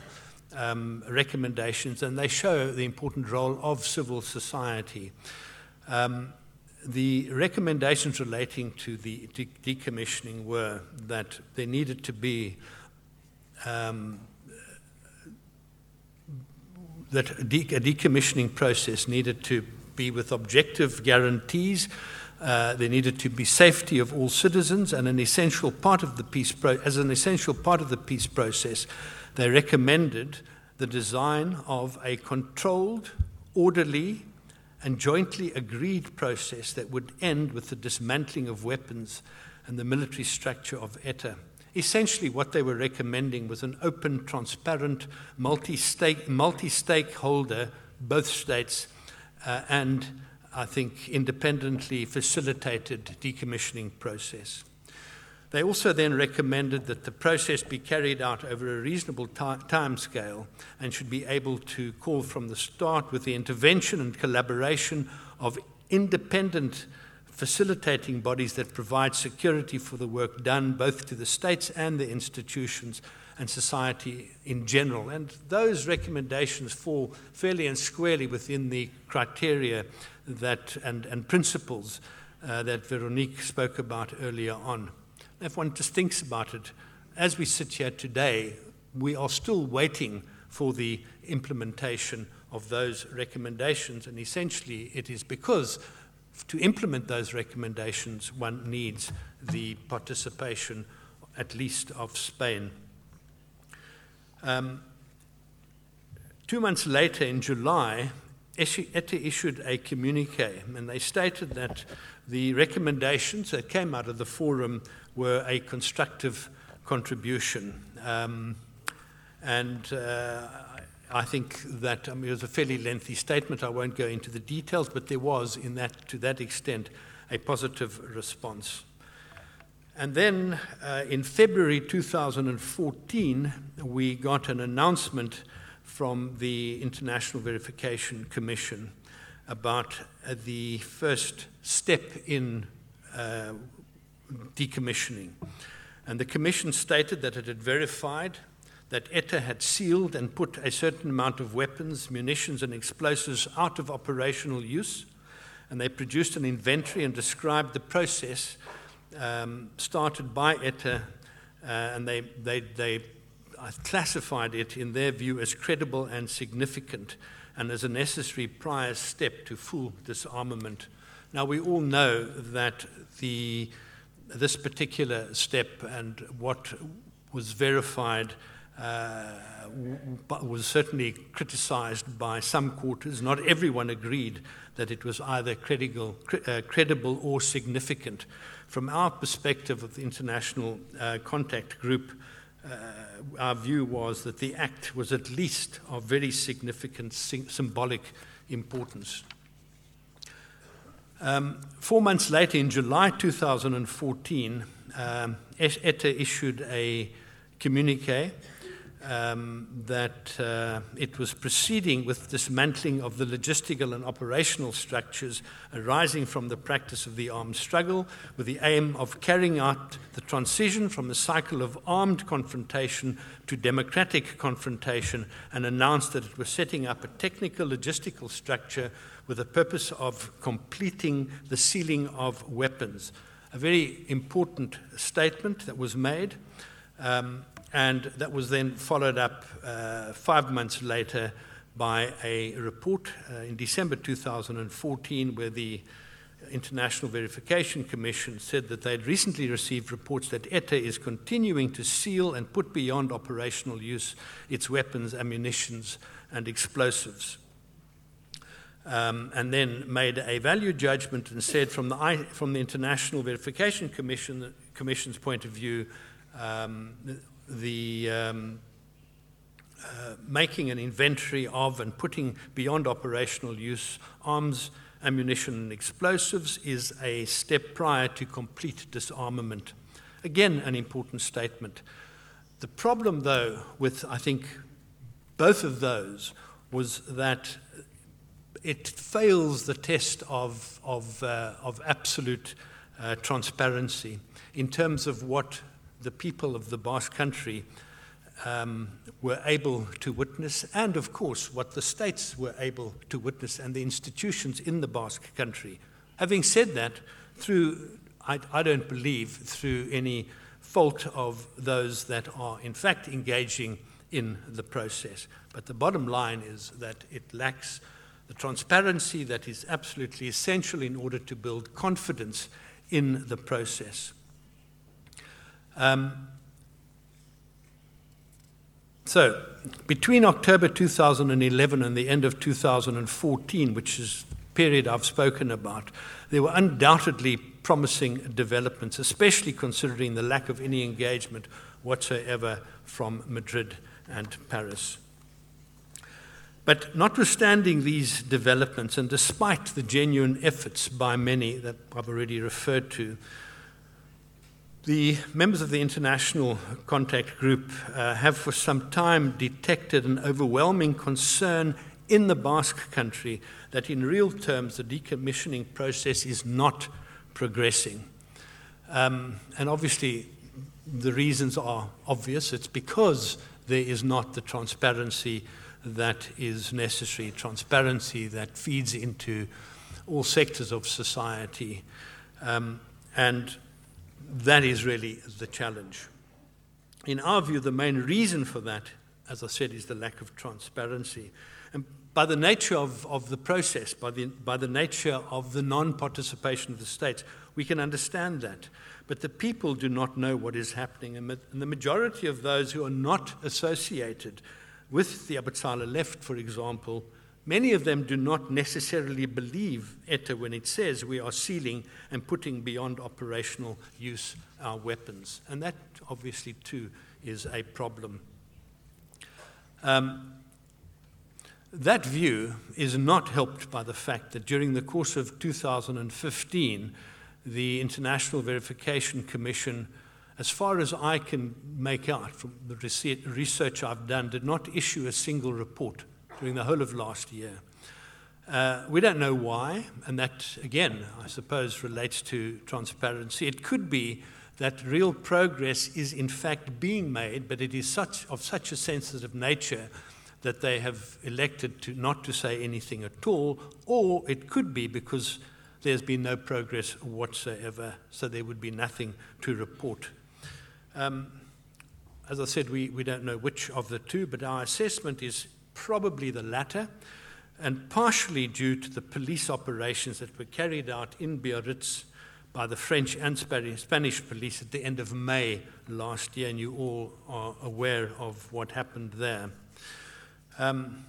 um, recommendations, and they show the important role of civil society. Um, the recommendations relating to the de- decommissioning were that there needed to be um, that de- a, decommissioning process needed to be with objective guarantees. Uh, there needed to be safety of all citizens, and an essential part of the peace pro- as an essential part of the peace process, they recommended the design of a controlled, orderly, and jointly agreed process that would end with the dismantling of weapons and the military structure of ETA. Essentially, what they were recommending was an open, transparent, multi stakeholder, both states, uh, and I think independently facilitated decommissioning process. They also then recommended that the process be carried out over a reasonable time scale and should be able to call from the start with the intervention and collaboration of independent facilitating bodies that provide security for the work done both to the states and the institutions and society in general. And those recommendations fall fairly and squarely within the criteria that, and, and principles uh, that Véronique spoke about earlier on if one just thinks about it, as we sit here today, we are still waiting for the implementation of those recommendations. And essentially, it is because to implement those recommendations, one needs the participation, at least, of Spain. Um, two months later, in July, ETA issued a communique, and they stated that the recommendations that came out of the forum were a constructive contribution. Um, and uh, I think that I mean, it was a fairly lengthy statement. I won't go into the details, but there was, in that, to that extent, a positive response. And then uh, in February 2014, we got an announcement from the International Verification Commission about uh, the first step in uh, decommissioning. And the Commission stated that it had verified that ETA had sealed and put a certain amount of weapons, munitions, and explosives out of operational use. And they produced an inventory and described the process um, started by ETA, uh, and they, they, they classified it, in their view, as credible and significant and as a necessary prior step to full disarmament. Now, we all know that the, this particular step and what was verified uh, was certainly criticized by some quarters. Not everyone agreed that it was either credible, uh, credible or significant. From our perspective of the International uh, Contact Group, uh, our view was that the act was at least of very significant symbolic importance. Um, four months later, in July 2014, um, ETA issued a communique um, that uh, it was proceeding with dismantling of the logistical and operational structures arising from the practice of the armed struggle, with the aim of carrying out the transition from the cycle of armed confrontation to democratic confrontation, and announced that it was setting up a technical logistical structure with the purpose of completing the sealing of weapons. A very important statement that was made. Um, and that was then followed up uh, five months later by a report uh, in December 2014 where the International Verification Commission said that they'd recently received reports that ETA is continuing to seal and put beyond operational use its weapons, ammunitions, and explosives. Um, and then made a value judgment and said, from the, from the International Verification Commission, the Commission's point of view, um, the um, uh, making an inventory of and putting beyond operational use arms, ammunition, and explosives is a step prior to complete disarmament. Again, an important statement. The problem, though, with I think both of those was that it fails the test of, of, uh, of absolute uh, transparency in terms of what the people of the Basque country um, were able to witness, and of course, what the states were able to witness and the institutions in the Basque country. Having said that, through, I, I don't believe, through any fault of those that are in fact engaging in the process. But the bottom line is that it lacks the transparency that is absolutely essential in order to build confidence in the process. Um, so, between October 2011 and the end of 2014, which is the period I've spoken about, there were undoubtedly promising developments, especially considering the lack of any engagement whatsoever from Madrid and Paris. But notwithstanding these developments, and despite the genuine efforts by many that I've already referred to, the members of the International Contact Group uh, have for some time detected an overwhelming concern in the Basque country that, in real terms, the decommissioning process is not progressing. Um, and obviously, the reasons are obvious. It's because there is not the transparency that is necessary, transparency that feeds into all sectors of society. Um, and that is really the challenge. In our view, the main reason for that, as I said, is the lack of transparency. And by the nature of, of the process, by the, by the nature of the non participation of the states, we can understand that. But the people do not know what is happening. And the majority of those who are not associated with the Abertzale left, for example, Many of them do not necessarily believe ETA when it says we are sealing and putting beyond operational use our weapons. And that, obviously, too, is a problem. Um, that view is not helped by the fact that during the course of 2015, the International Verification Commission, as far as I can make out from the research I've done, did not issue a single report during the whole of last year. Uh, we don't know why, and that, again, I suppose relates to transparency. It could be that real progress is in fact being made, but it is such, of such a sensitive nature that they have elected to not to say anything at all, or it could be because there's been no progress whatsoever, so there would be nothing to report. Um, as I said, we, we don't know which of the two, but our assessment is probably the latter, and partially due to the police operations that were carried out in Biarritz by the French and Spanish police at the end of May last year, and you all are aware of what happened there. Um,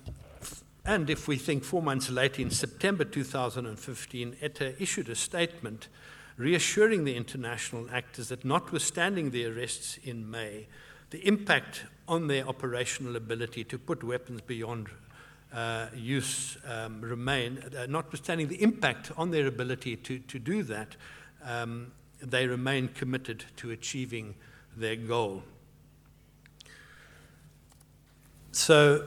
and if we think four months later, in September 2015, ETA issued a statement reassuring the international actors that notwithstanding the arrests in May, the impact on their operational ability to put weapons beyond uh, use um, remain, uh, notwithstanding the impact on their ability to, to do that, um, they remain committed to achieving their goal. So,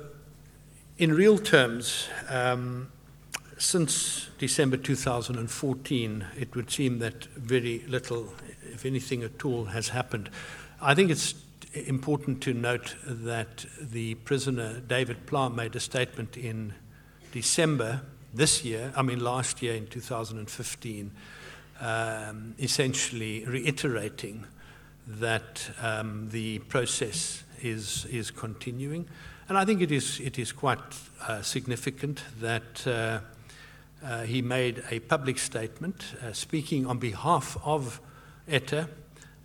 in real terms, um, since December 2014, it would seem that very little, if anything at all, has happened. I think it's important to note that the prisoner, David Pla, made a statement in December this year, I mean last year in 2015, um, essentially reiterating that um, the process is, is continuing. And I think it is, it is quite uh, significant that uh, uh, he made a public statement uh, speaking on behalf of ETA,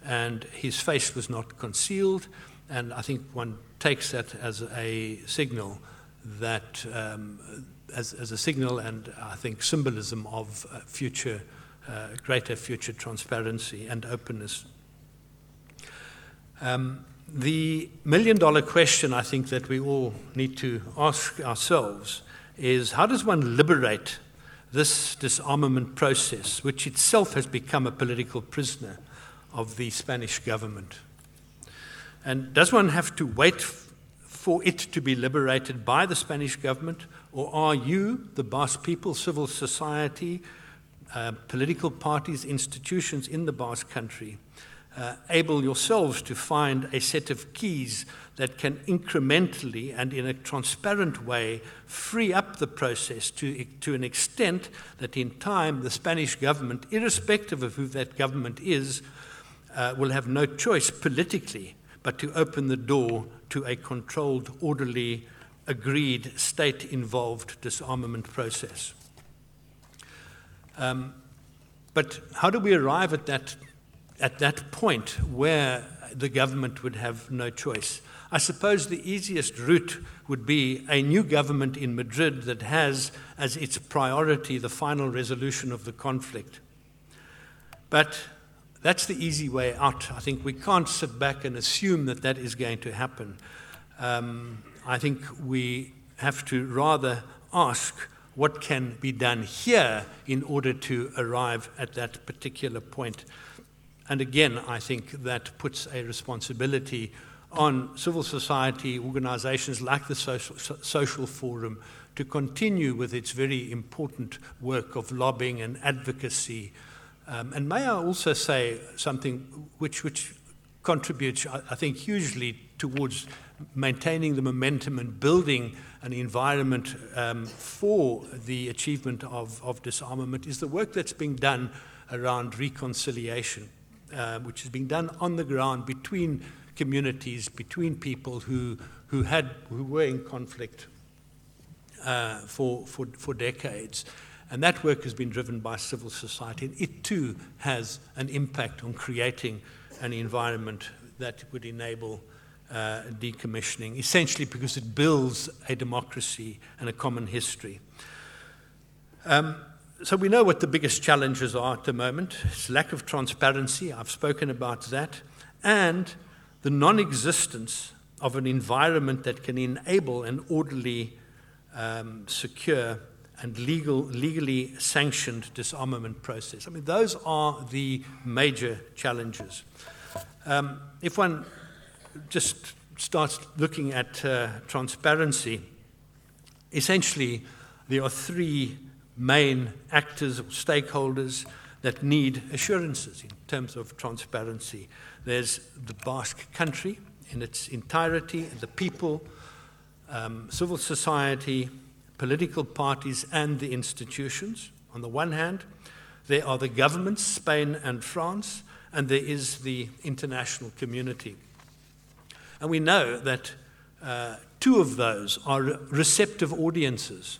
and his face was not concealed. And I think one takes that as a signal that, um, as, as, a signal and I think symbolism of uh, future, uh, greater future transparency and openness. Um, the million dollar question I think that we all need to ask ourselves is how does one liberate this disarmament process, which itself has become a political prisoner of the Spanish government? And does one have to wait for it to be liberated by the Spanish government, or are you, the Basque people, civil society, uh, political parties, institutions in the Basque country, uh, able yourselves to find a set of keys that can incrementally and in a transparent way free up the process to, to an extent that in time the Spanish government, irrespective of who that government is, uh, will have no choice politically but to open the door to a controlled, orderly, agreed, state involved disarmament process. Um, but how do we arrive at that at that point where the government would have no choice. I suppose the easiest route would be a new government in Madrid that has as its priority the final resolution of the conflict. But that's the easy way out. I think we can't sit back and assume that that is going to happen. Um, I think we have to rather ask what can be done here in order to arrive at that particular point. And again, I think that puts a responsibility on civil society organizations like the Social, Social Forum to continue with its very important work of lobbying and advocacy. Um, and may I also say something which, which contributes, I think, hugely towards maintaining the momentum and building an environment um, for the achievement of, of disarmament is the work that's being done around reconciliation uh, which is being done on the ground between communities, between people who, who, had, who were in conflict uh, for, for, for decades. And that work has been driven by civil society. And it too has an impact on creating an environment that would enable uh, decommissioning, essentially because it builds a democracy and a common history. Um, so we know what the biggest challenges are at the moment. It's lack of transparency, I've spoken about that, and the non existence of an environment that can enable an orderly, um, secure, and legal, legally sanctioned disarmament process. I mean, those are the major challenges. Um, if one just starts looking at uh, transparency, essentially there are three main actors or stakeholders that need assurances in terms of transparency. There's the Basque country in its entirety, the people, um, civil society, political parties, and the institutions. On the one hand, there are the governments, Spain and France, and there is the international community. And we know that uh, two of those are receptive audiences.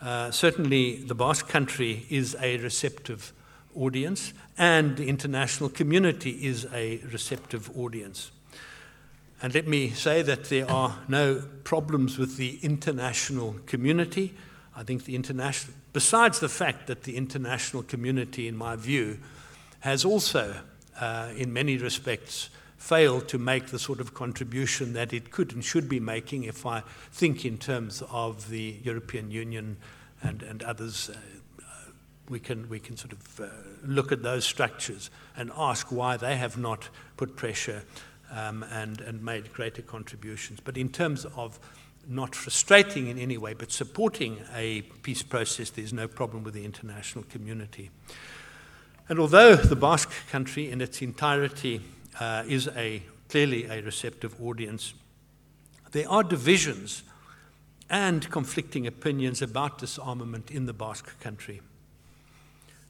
Uh, certainly, the Basque country is a receptive audience, and the international community is a receptive audience. And let me say that there are no problems with the international community. I think the international, besides the fact that the international community, in my view, has also, uh, in many respects, failed to make the sort of contribution that it could and should be making if I think in terms of the European Union and, and others. Uh, we can, we can sort of uh, look at those structures and ask why they have not put pressure um, and, and made greater contributions. But in terms of not frustrating in any way, but supporting a peace process, there's no problem with the international community. And although the Basque country in its entirety uh, is a clearly a receptive audience. There are divisions and conflicting opinions about disarmament in the Basque country.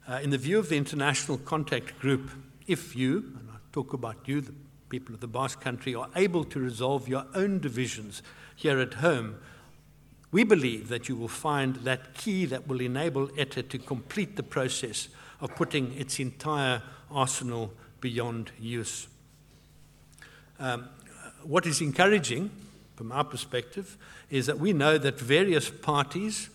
Uh, in the view of the International Contact Group, if you, and I talk about you, the people of the Basque country, are able to resolve your own divisions here at home, we believe that you will find that key that will enable ETA to complete the process of putting its entire arsenal beyond use. Um, what is encouraging, from our perspective, is that we know that various parties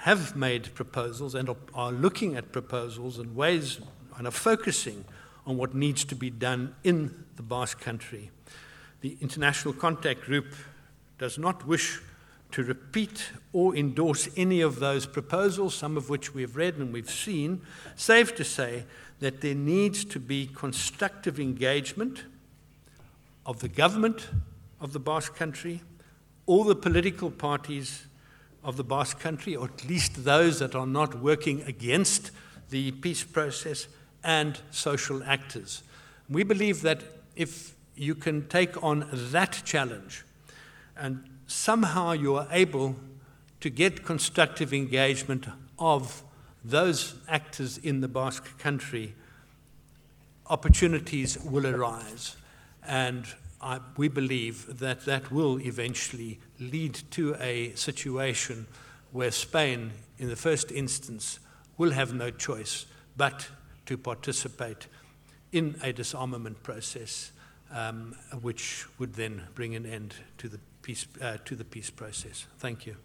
have made proposals and are looking at proposals and ways and are focusing on what needs to be done in the Basque country. The International Contact Group does not wish to repeat or endorse any of those proposals, some of which we've read and we've seen, safe to say that there needs to be constructive engagement of the government of the Basque Country, all the political parties of the Basque Country, or at least those that are not working against the peace process, and social actors. We believe that if you can take on that challenge and somehow you are able to get constructive engagement of those actors in the Basque country, opportunities will arise. And I, we believe that that will eventually lead to a situation where Spain, in the first instance, will have no choice but to participate in a disarmament process, um, which would then bring an end to the peace, uh, to the peace process. Thank you.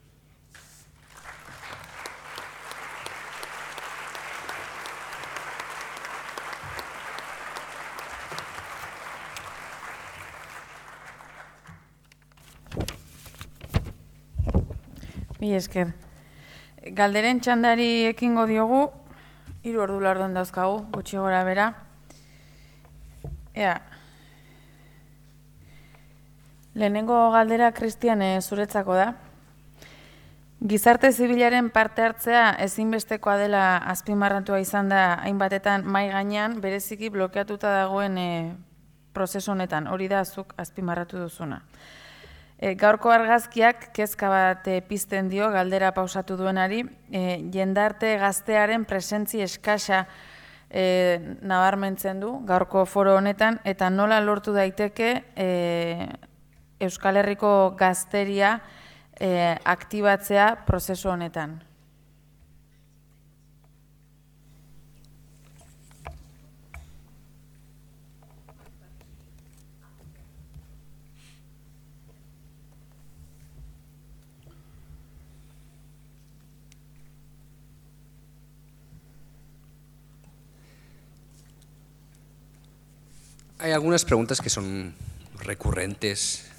Mi esker. Galderen txandari ekingo diogu, hiru ordu lardon dauzkagu, gutxi gora bera. Ea, lehenengo galdera kristian zuretzako da. Gizarte zibilaren parte hartzea ezinbestekoa dela azpimarratua izan da hainbatetan mai gainean bereziki blokeatuta dagoen e, prozesu honetan, hori da zuk azpimarratu duzuna. E, gaurko argazkiak kezka bat pizten dio galdera pausatu duenari, e, jendarte gaztearen presentzi eskasa e, nabarmentzen du gaurko foro honetan, eta nola lortu daiteke e, Euskal Herriko gazteria e, aktibatzea prozesu honetan. Hay algunas preguntas que son recurrentes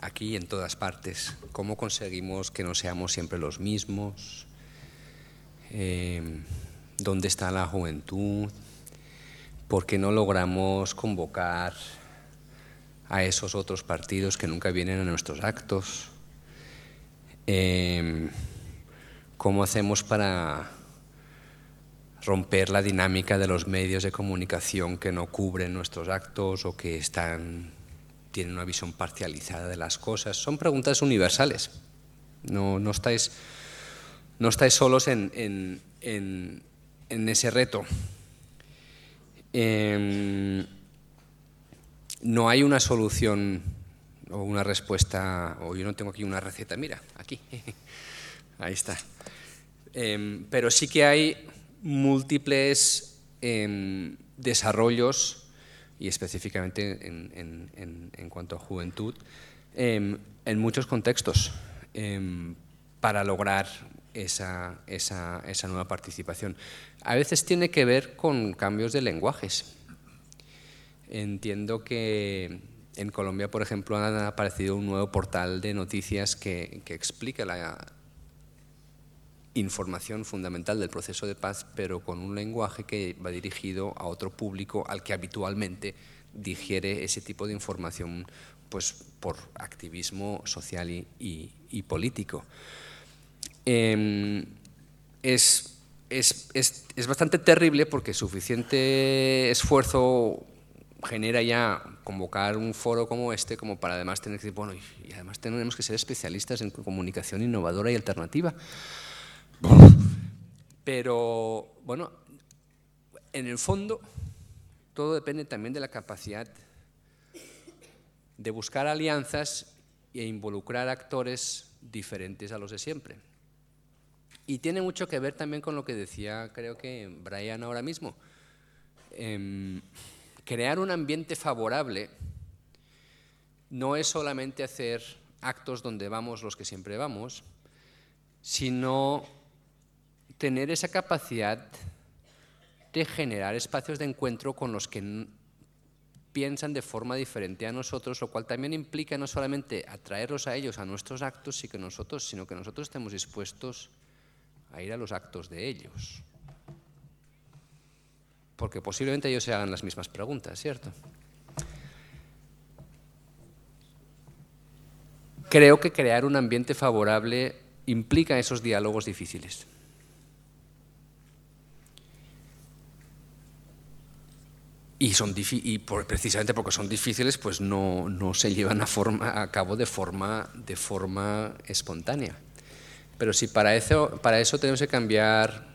aquí en todas partes. ¿Cómo conseguimos que no seamos siempre los mismos? Eh, ¿Dónde está la juventud? ¿Por qué no logramos convocar a esos otros partidos que nunca vienen a nuestros actos? Eh, ¿Cómo hacemos para romper la dinámica de los medios de comunicación que no cubren nuestros actos o que están, tienen una visión parcializada de las cosas. Son preguntas universales. No, no, estáis, no estáis solos en, en, en, ese reto. Eh, no hay una solución o una respuesta, o yo no tengo aquí una receta, mira, aquí, [laughs] ahí está. Eh, pero sí que hay múltiples eh, desarrollos, y específicamente en, cuanto a juventud, eh, en muchos contextos em, para lograr esa, esa, esa, nueva participación. A veces tiene que ver con cambios de lenguajes. Entiendo que en Colombia, por ejemplo, ha aparecido un nuevo portal de noticias que, que explica la, información fundamental del proceso de paz, pero con un lenguaje que va dirigido a otro público al que habitualmente digiere ese tipo de información pues, por activismo social y, y, y político. Eh, es, es, es, es, bastante terrible porque suficiente esfuerzo genera ya convocar un foro como este como para además tener que decir, bueno, y además tenemos que ser especialistas en comunicación innovadora y alternativa. [laughs] Pero, bueno, en el fondo, todo depende también de la capacidad de buscar alianzas e involucrar actores diferentes a los de siempre. Y tiene mucho que ver también con lo que decía, creo que Brian ahora mismo. Eh, crear un ambiente favorable no es solamente hacer actos donde vamos los que siempre vamos, sino tener esa capacidad de generar espacios de encuentro con los que piensan de forma diferente a nosotros, lo cual también implica no solamente atraerlos a ellos a nuestros actos, sino que nosotros, sino que nosotros estemos dispuestos a ir a los actos de ellos. Porque posiblemente ellos se hagan las mismas preguntas, ¿cierto? Creo que crear un ambiente favorable implica esos diálogos difíciles. Y, son y por, precisamente porque son difíciles, pues no, no se llevan a, forma, a cabo de forma, de forma espontánea. Pero si para eso, para eso tenemos que cambiar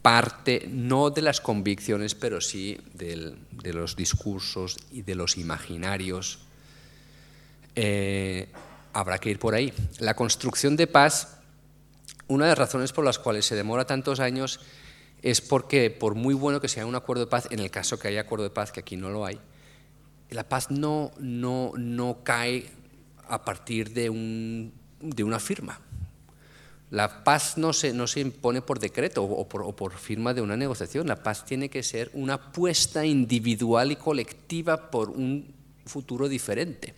parte, no de las convicciones, pero sí del, de los discursos y de los imaginarios, eh, habrá que ir por ahí. La construcción de paz, una de las razones por las cuales se demora tantos años es porque por muy bueno que sea un acuerdo de paz, en el caso que haya acuerdo de paz, que aquí no lo hay, la paz no, no, no cae a partir de, un, de una firma. La paz no se, no se impone por decreto o por, o por, firma de una negociación. La paz tiene que ser una apuesta individual y colectiva por un futuro diferente.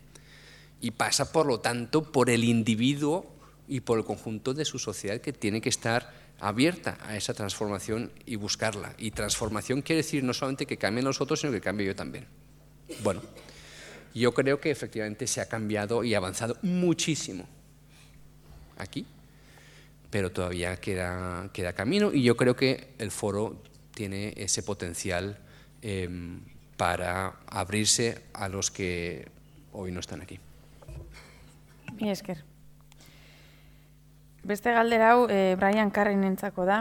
Y pasa, por lo tanto, por el individuo y por el conjunto de su sociedad que tiene que estar abierta a esa transformación y buscarla. Y transformación quiere decir no solamente que cambien los otros, sino que cambie yo también. Bueno, yo creo que efectivamente se ha cambiado y avanzado muchísimo aquí, pero todavía queda, queda camino y yo creo que el foro tiene ese potencial eh, para abrirse a los que hoy no están aquí. Mi esker. Beste galdera hau e, Brian Carren entzako da.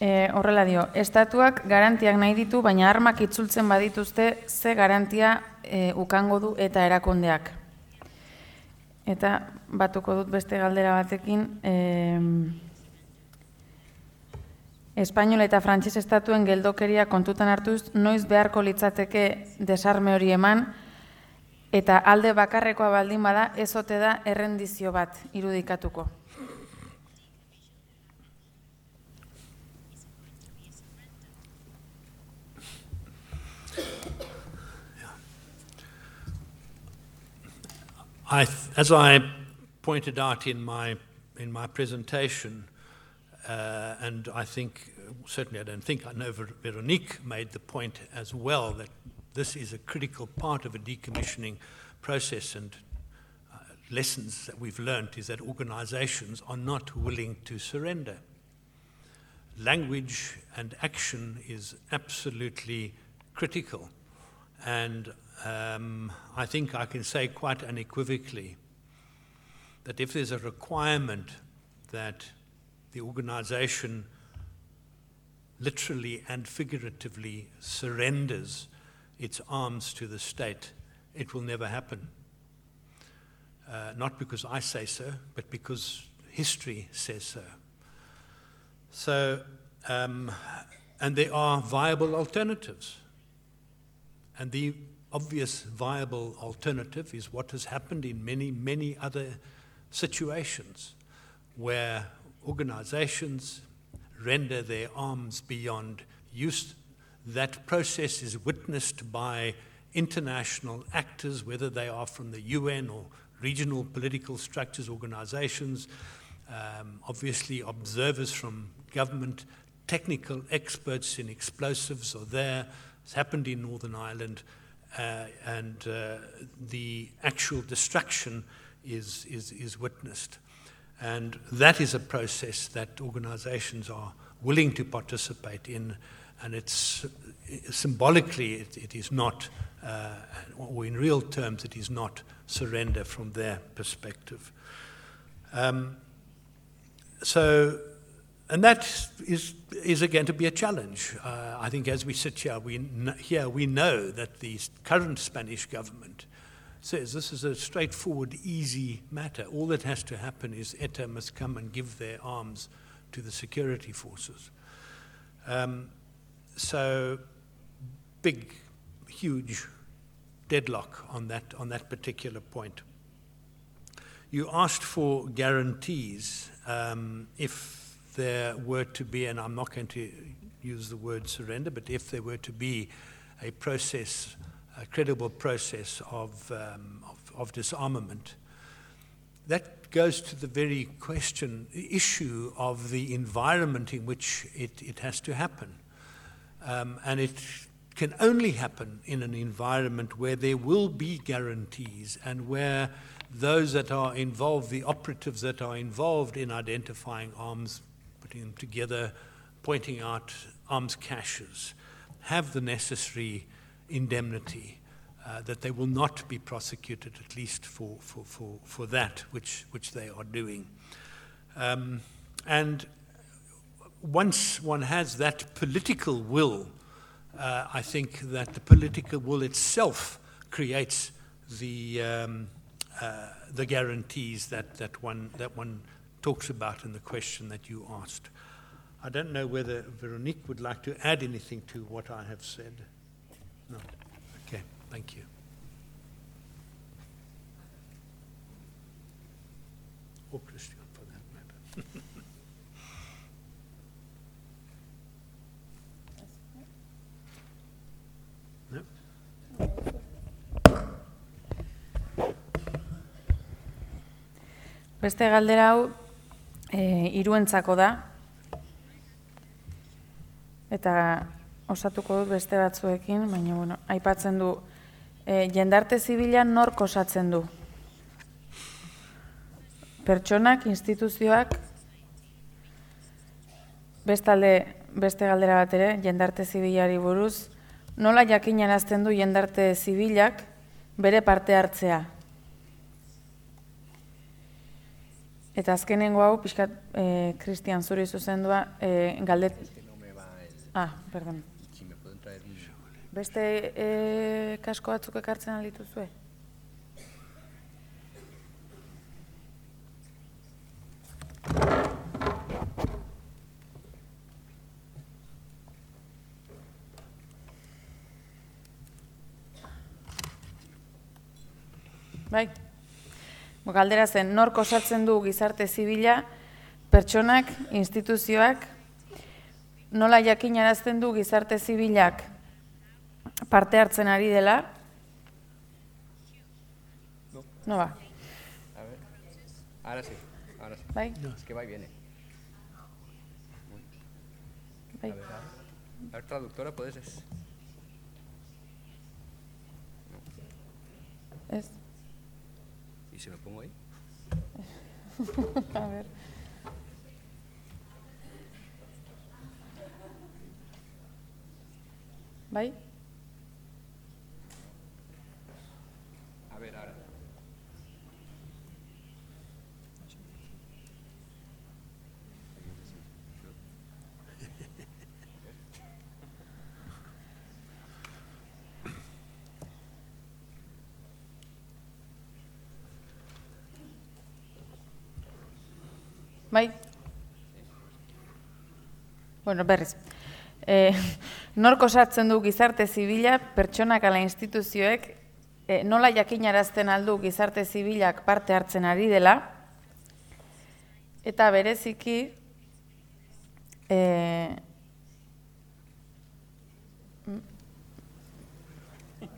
E, horrela dio, estatuak garantiak nahi ditu, baina armak itzultzen badituzte ze garantia e, ukango du eta erakondeak. Eta batuko dut beste galdera batekin, e, Espainola eta frantses estatuen geldokeria kontutan hartuz, noiz beharko litzateke desarme hori eman, Eta alde bakarrekoa baldin bada, ez ote da errendizio bat irudikatuko. I, as I pointed out in my in my presentation, uh, and I think certainly I don't think I know Veronique made the point as well that this is a critical part of a decommissioning process and uh, lessons that we've learned is that organizations are not willing to surrender. Language and action is absolutely critical. And um, I think I can say quite unequivocally that if there's a requirement that the organization literally and figuratively surrenders its arms to the state, it will never happen. Uh, not because I say so, but because history says so. So, um, and there are viable alternatives. And the obvious viable alternative is what has happened in many, many other situations where organizations render their arms beyond use. That process is witnessed by international actors, whether they are from the UN or regional political structures, organizations, um, obviously observers from government, technical experts in explosives are there. It's happened in Northern Ireland, uh, and uh, the actual destruction is, is, is witnessed. And that is a process that organizations are willing to participate in, and it's symbolically, it, it is not, uh, or in real terms, it is not surrender from their perspective. Um, so, and that is, is again to be a challenge. Uh, I think as we sit here, we, here, we know that the current Spanish government says this is a straightforward, easy matter. All that has to happen is ETA must come and give their arms to the security forces. Um, so, big, huge deadlock on that, on that particular point. You asked for guarantees um, if there were to be, and I'm not going to use the word surrender, but if there were to be a process a credible process of, um, of, of, disarmament. That goes to the very question, issue of the environment in which it, it has to happen. Um, and it can only happen in an environment where there will be guarantees and where those that are involved, the operatives that are involved in identifying arms, putting them together, pointing out arms caches, have the necessary indemnity, uh, that they will not be prosecuted, at least for, for, for, for that which, which they are doing. Um, and once one has that political will, uh, I think that the political will itself creates the, um, uh, the guarantees that, that, one, that one talks about in the question that you asked. I don't know whether Véronique would like to add anything to what I have said. No. Okay, thank you. Or Kristian, for that matter. [laughs] Beste galdera hau e, iruentzako da. Eta osatuko dut beste batzuekin, baina bueno, aipatzen du e, jendarte zibilan nork osatzen du. Pertsonak, instituzioak, bestalde, beste galdera bat ere, jendarte zibilari buruz, nola jakinen azten du jendarte zibilak bere parte hartzea. Eta azkenengo hau, pixkat, Kristian, zuri zuzendua, e, galdet... Ah, perdón. Beste e, kasko batzuk ekartzen alitu zue? Bai. Galdera zen, nork osatzen du gizarte zibila, pertsonak, instituzioak, nola jakin arazten du gizarte zibilak parte hartzen ari dela? No. No ba. Ahora sí, ahora sí. Bai? Es que va y viene. Bai. A ver, a ver, traductora, puedes. es-. ¿Y si me pongo ahí? [laughs] A Bai? Bueno, berriz. E, [laughs] nork osatzen du gizarte zibila, pertsonak ala instituzioek, e, nola jakinarazten aldu gizarte zibilak parte hartzen ari dela, eta bereziki, e,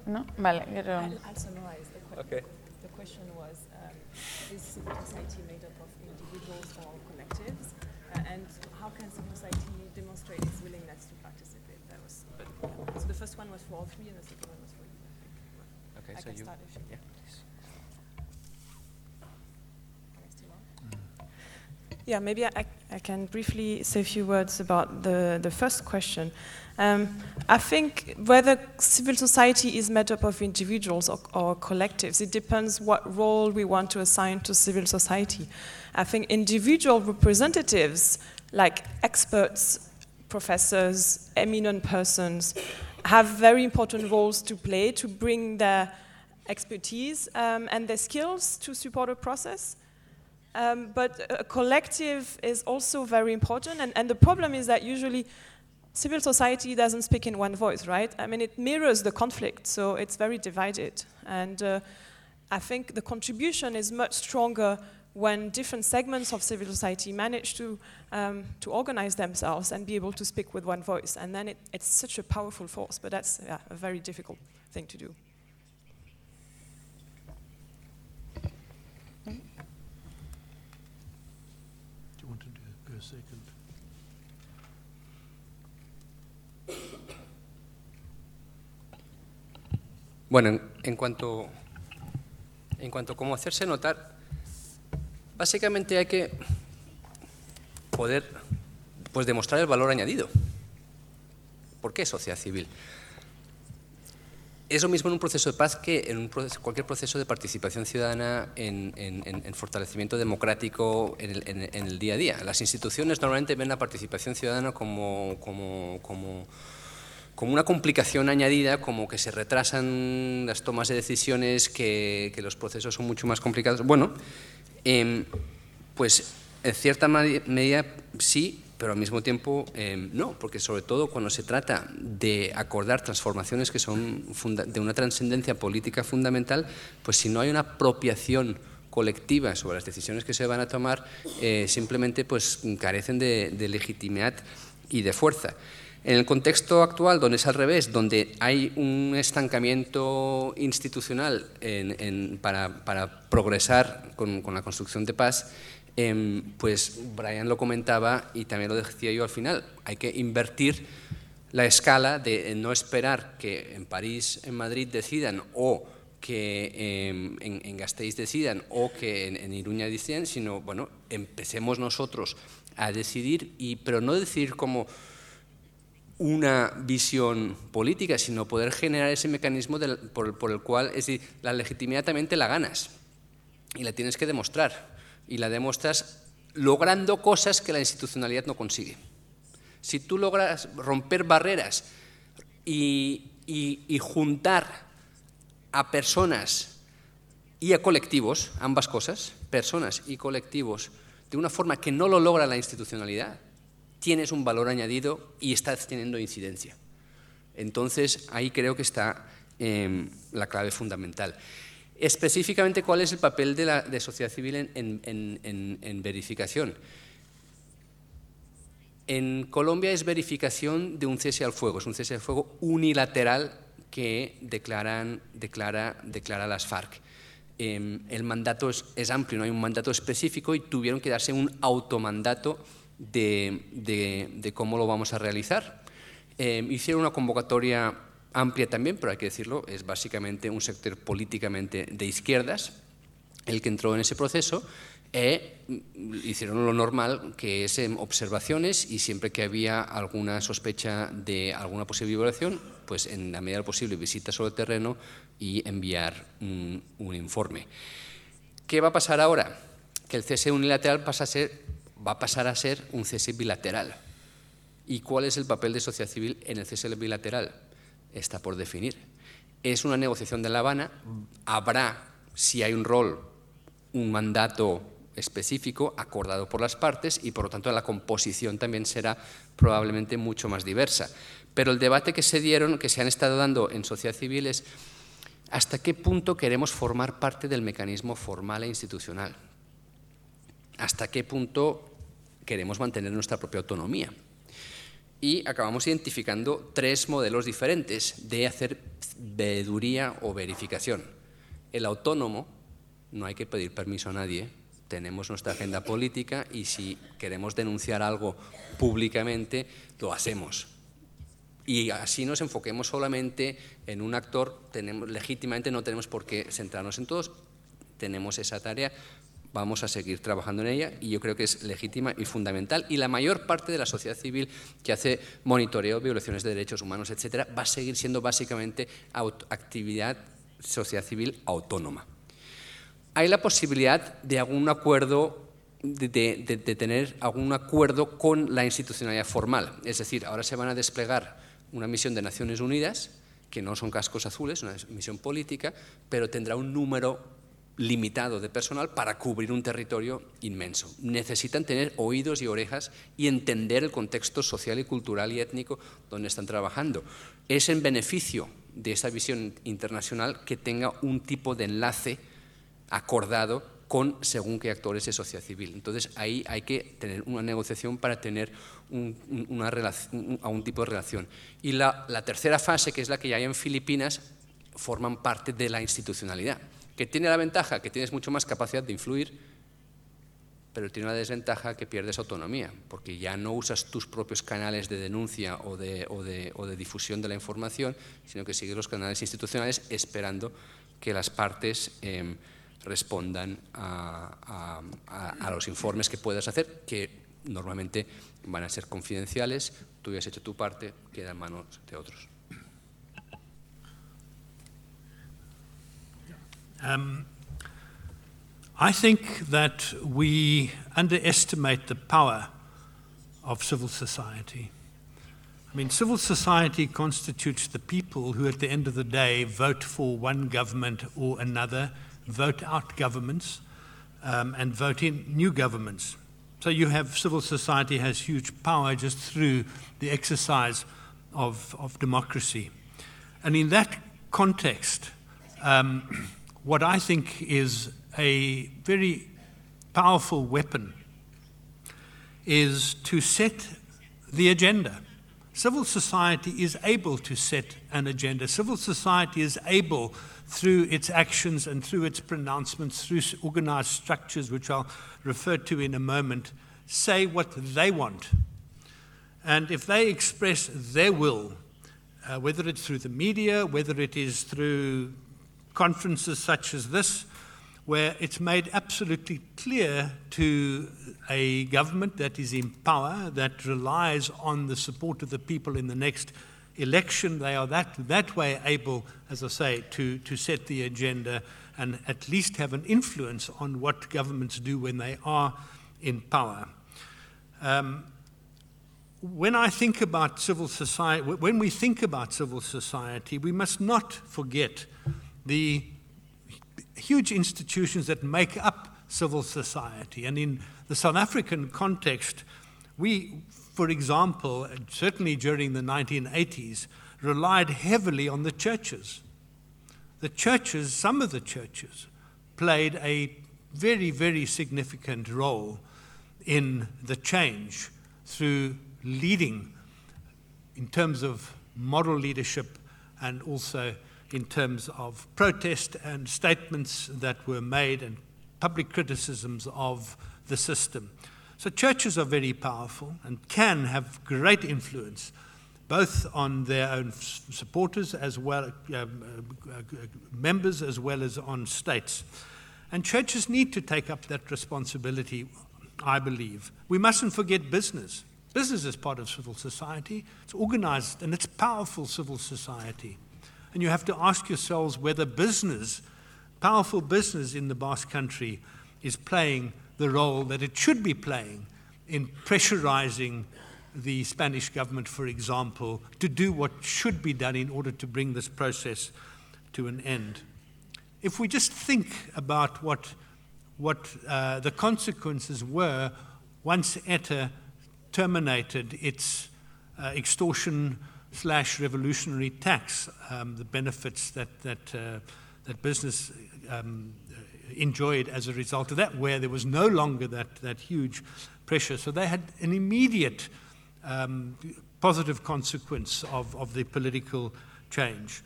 no? Vale, gero... I'll, I'll summarize the question. Okay. The question was, um, is society made up of individuals first one was for all three and the second one was for you. Okay, I so can you. start if you- Yeah, please. Am I still on? Yeah, maybe I, I can briefly say a few words about the, the first question. Um, I think whether civil society is made up of individuals or, or collectives, it depends what role we want to assign to civil society. I think individual representatives, like experts, professors, eminent persons, have very important roles to play to bring their expertise um, and their skills to support a process. Um, but a collective is also very important, and, and the problem is that usually civil society doesn't speak in one voice, right? I mean, it mirrors the conflict, so it's very divided. And uh, I think the contribution is much stronger when different segments of civil society manage to, um, to organize themselves and be able to speak with one voice. And then it, it's such a powerful force, but that's yeah, a very difficult thing to do. Do you want to do, go second? Bueno, en, en cuanto, en cuanto a cómo hacerse notar, básicamente hay que poder pues, demostrar el valor añadido. ¿Por qué sociedad civil? Es lo mismo en un proceso de paz que en cualquier proceso de participación ciudadana en, en- en- en fortalecimiento democrático en el, día a día. Las instituciones normalmente ven la participación ciudadana como, como, como, una complicación añadida, como que se retrasan las tomas de decisiones, que los procesos son mucho más complicados. Bueno, em, pues en cierta medida sí, pero al mismo tiempo em, no, porque sobre todo cuando se trata de acordar transformaciones que son de una trascendencia política fundamental, pues si no hay una apropiación colectiva sobre las decisiones que se van a tomar, eh, simplemente pues carecen de legitimidad y de fuerza. En el contexto actual, donde es al revés, donde hay un estancamiento institucional en- en- para, para progresar con, la construcción de paz, em, pues Brian lo comentaba y también lo decía yo al final, hay que invertir la escala de no esperar que en París, en Madrid decidan o que em, en, en Gasteiz decidan o que en, en Iruña decidan, sino, bueno, empecemos nosotros a decidir, y, pero no decidir como una visión política, sino poder generar ese mecanismo por, el cual, es la legitimidad también te la ganas y la tienes que demostrar y la demuestras logrando cosas que la institucionalidad no consigue. Si tú logras romper barreras y juntar a personas y a colectivos, ambas cosas, personas y colectivos, de una forma que no lo logra la institucionalidad, tienes un valor añadido y estás teniendo incidencia. Entonces, ahí creo que está em, la clave fundamental. Específicamente, ¿cuál es el papel de la de sociedad civil en- en- en- en verificación? En Colombia es verificación de un cese al fuego, es un cese al fuego unilateral que declaran, declara, declara las FARC. eh, el mandato es, es, amplio, no hay un mandato específico y tuvieron que darse un automandato de, cómo lo vamos a realizar. Eh, hicieron una convocatoria amplia también, pero hay que decirlo, es básicamente un sector políticamente de izquierdas el que entró en ese proceso e hicieron lo normal, que es observaciones y siempre que había alguna sospecha de alguna posible violación, pues en la medida de posible visita sobre el terreno y enviar un informe. ¿Qué va a pasar ahora? Que el cese unilateral pasa a ser, va a pasar a ser un cese bilateral. ¿Y cuál es el papel de sociedad civil en el cese bilateral? Está por definir. Es una negociación de La Habana, habrá, si hay un rol, un mandato específico acordado por las partes y por lo tanto la composición también será probablemente mucho más diversa. Pero el debate que se dieron, que se han estado dando en sociedad civil es hasta qué punto queremos formar parte del mecanismo formal e institucional. Hasta qué punto queremos mantener nuestra propia autonomía. Y acabamos identificando tres modelos diferentes de hacer veeduría o verificación. El autónomo, no hay que pedir permiso a nadie, tenemos nuestra agenda política y si queremos denunciar algo públicamente, lo hacemos. Y así nos enfoquemos solamente en un actor, tenemos, legítimamente no tenemos por qué centrarnos en todos, tenemos esa tarea, vamos a seguir trabajando en ella y yo creo que es legítima y fundamental. Y la mayor parte de la sociedad civil que hace monitoreo, violaciones de derechos humanos, etcétera, va a seguir siendo básicamente actividad sociedad civil autónoma hay la posibilidad de algún acuerdo de, tener algún acuerdo con la institucionalidad formal. Es decir, ahora se van a desplegar una misión de Naciones Unidas, que no son cascos azules, una misión política, pero tendrá un número limitado de personal para cubrir un territorio inmenso. Necesitan tener oídos y orejas y entender el contexto social y cultural y étnico donde están trabajando. Es en beneficio de esa visión internacional que tenga un tipo de enlace acordado con según qué actores de sociedad civil. Entonces ahí hay que tener una negociación para tener un, una relación, un, tipo de relación. Y la, tercera fase, que es la que ya hay en Filipinas, forman parte de la institucionalidad, que tiene la ventaja que tienes mucho más capacidad de influir, pero tiene la desventaja que pierdes autonomía, porque ya no usas tus propios canales de denuncia o de, difusión de la información, sino que sigues los canales institucionales esperando que las partes... Eh, respondan a, a, a, los informes que puedas hacer, que normalmente van a ser confidenciales, tú ya has hecho tu parte, queda en manos de otros. Um, I think that we underestimate the power of civil society. I mean, civil society constitutes the people who, at the end of the day, vote for one government or another vote out governments um, and vote in new governments. So you have civil society has huge power just through the exercise of, of democracy. And in that context, um, what I think is a very powerful weapon is to set the agenda. Civil society is able to set an agenda. Civil society is able through its actions and through its pronouncements, through organized structures, which I'll refer to in a moment, say what they want. And if they express their will, uh, whether it's through the media, whether it is through conferences such as this, where it's made absolutely clear to a government that is in power, that relies on the support of the people in the next election, they are that, that way able, as I say, to, to set the agenda and at least have an influence on what governments do when they are in power. Um, when I think about civil society, when we think about civil society, we must not forget the huge institutions that make up civil society. And in the South African context, we for example, certainly during the 1980s, relied heavily on the churches. The churches, some of the churches, played a very, very significant role in the change through leading in terms of moral leadership and also in terms of protest and statements that were made and public criticisms of the system. So churches are very powerful and can have great influence both on their own supporters as well, um, uh, members as well as on states. And churches need to take up that responsibility, I believe. We mustn't forget business. Business is part of civil society. It's organized and it's powerful civil society. And you have to ask yourselves whether business, powerful business in the Basque country, is playing the role that it should be playing in pressurizing the Spanish government, for example, to do what should be done in order to bring this process to an end. If we just think about what, what uh, the consequences were once ETA terminated its uh, extortion slash revolutionary tax, um, the benefits that, that, uh, that business um, enjoyed as a result of that, where there was no longer that, that huge pressure. So they had an immediate um, positive consequence of, of the political change.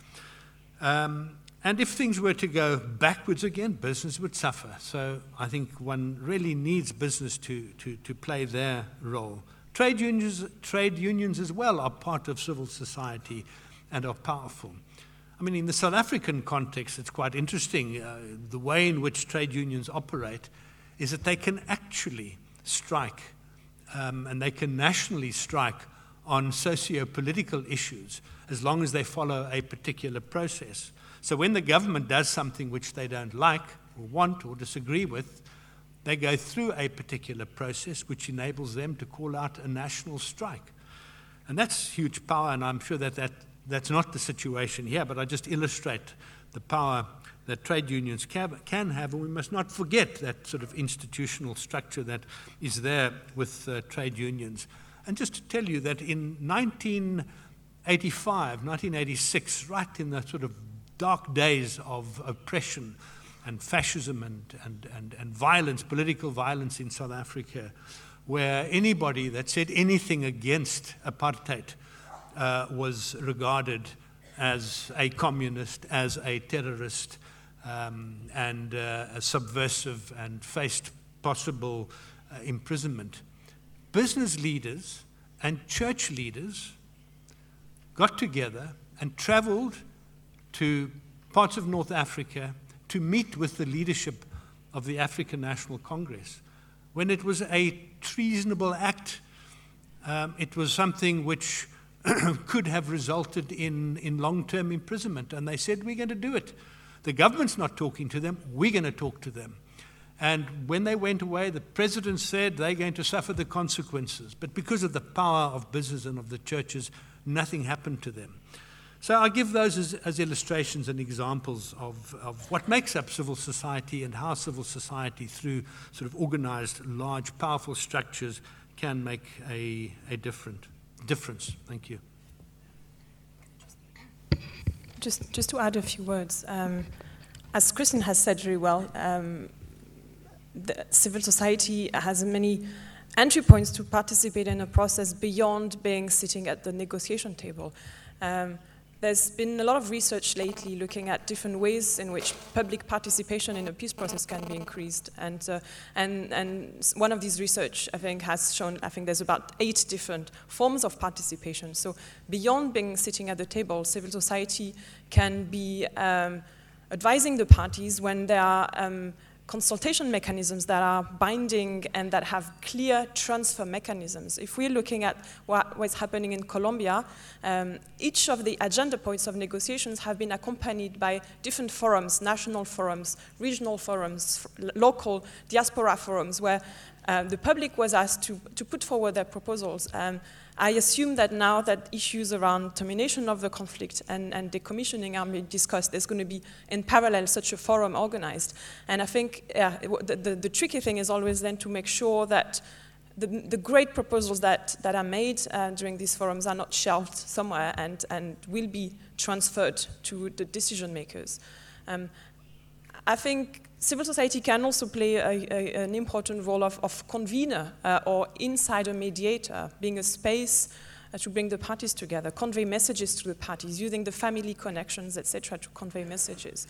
Um, and if things were to go backwards again, business would suffer. So I think one really needs business to, to, to play their role. Trade unions, trade unions as well are part of civil society and are powerful. I mean, in the South African context, it's quite interesting. Uh, the way in which trade unions operate is that they can actually strike um, and they can nationally strike on socio political issues as long as they follow a particular process. So when the government does something which they don't like or want or disagree with, they go through a particular process which enables them to call out a national strike. And that's huge power, and I'm sure that, that that's not the situation here, but I just illustrate the power that trade unions can, can have, and we must not forget that sort of institutional structure that is there with uh, trade unions. And just to tell you that in 1985, 1986, right in the sort of dark days of oppression and fascism and, and, and, and violence, political violence in South Africa, where anybody that said anything against apartheid uh, was regarded as a communist, as a terrorist, um, and uh, subversive and faced possible uh, imprisonment. Business leaders and church leaders got together and traveled to parts of North Africa to meet with the leadership of the African National Congress. When it was a treasonable act, um, it was something which [clears throat] could have resulted in, in long term imprisonment. And they said, We're going to do it. The government's not talking to them, we're going to talk to them. And when they went away, the president said they're going to suffer the consequences. But because of the power of business and of the churches, nothing happened to them. So I give those as, as, illustrations and examples of, of what makes up civil society and how civil society, through sort of organized, large, powerful structures, can make a, a different difference. Thank you. Just, just to add a few words, um, as Kristian has said very well, um, civil society has many entry points to participate in a process beyond being sitting at the negotiation table. Um, there's been a lot of research lately looking at different ways in which public participation in a peace process can be increased. And, uh, and, and one of these research, I think, has shown, I think there's about eight different forms of participation. So beyond being sitting at the table, civil society can be um, advising the parties when there are um, consultation mechanisms that are binding and that have clear transfer mechanisms. If we're looking at what, what's happening in Colombia, um, each of the agenda points of negotiations have been accompanied by different forums, national forums, regional forums, local diaspora forums, where um, the public was asked to, to put forward their proposals. Um, I assume that now that issues around termination of the conflict and, and decommissioning are being discussed, there's going to be in parallel such a forum organized. And I think uh, the, the, the, tricky thing is always then to make sure that the, the great proposals that, that are made uh, during these forums are not shelved somewhere and, and will be transferred to the decision makers. Um, I think civil society can also play a, a, an important role of, of convener uh, or insider mediator, being a space uh, to bring the parties together, convey messages to the parties, using the family connections, etc., to convey messages.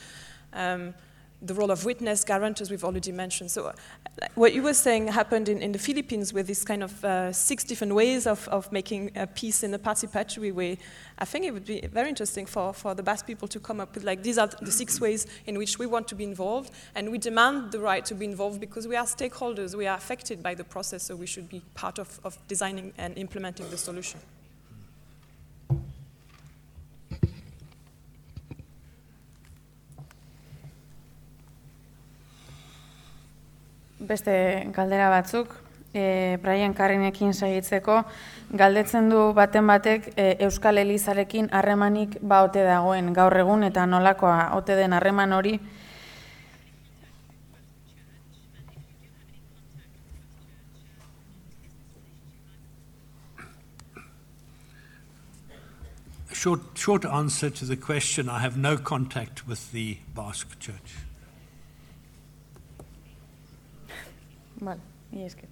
Um, the role of witness, guarantors, we've already mentioned. So, what you were saying happened in, in the Philippines with this kind of uh, six different ways of, of making a peace in a participatory way. I think it would be very interesting for, for the Basque people to come up with like these are the six ways in which we want to be involved, and we demand the right to be involved because we are stakeholders, we are affected by the process, so we should be part of, of designing and implementing the solution. Beste galdera batzuk, e, Brian Karrinekin segitzeko, galdetzen du baten batek e, Euskal Elizarekin harremanik ba ote dagoen gaur egun eta nolakoa ote den harreman hori Short, short answer to the question I have no contact with the Basque Church. Vale, esker.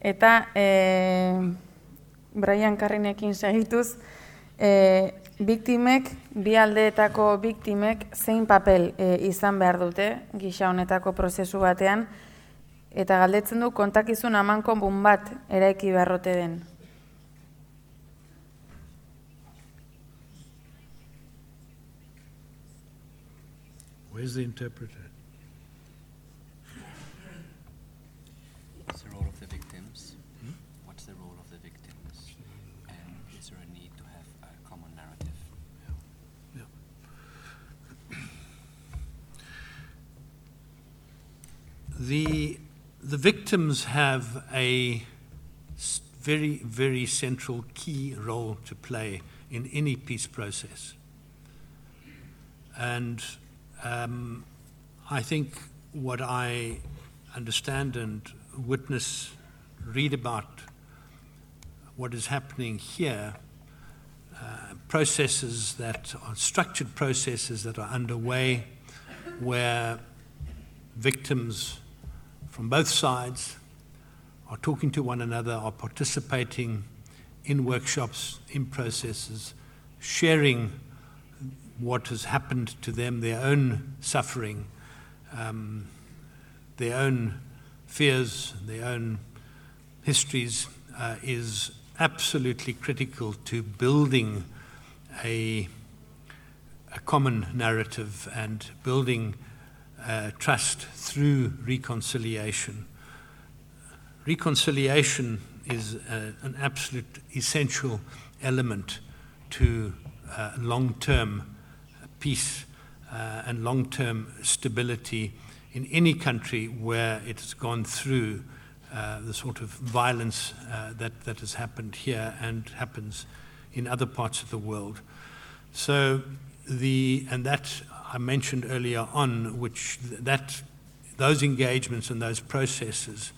Eta e, Brian Karrinekin segituz, e, biktimek, bi aldeetako biktimek zein papel e, izan behar dute gisa honetako prozesu batean, eta galdetzen du kontakizun aman konbun bat eraiki beharrote den. Where's the interpreter? The, the victims have a very, very central key role to play in any peace process. And um, I think what I understand and witness, read about what is happening here, uh, processes that are structured processes that are underway where victims from both sides are talking to one another, are participating in workshops, in processes, sharing what has happened to them, their own suffering, um, their own fears, their own histories, uh, is absolutely critical to building a, a common narrative and building uh, trust through reconciliation. Reconciliation is uh, an absolute essential element to uh, long term peace uh, and long term stability in any country where it has gone through uh, the sort of violence uh, that, that has happened here and happens in other parts of the world. So the and that I mentioned earlier on, which that those engagements and those processes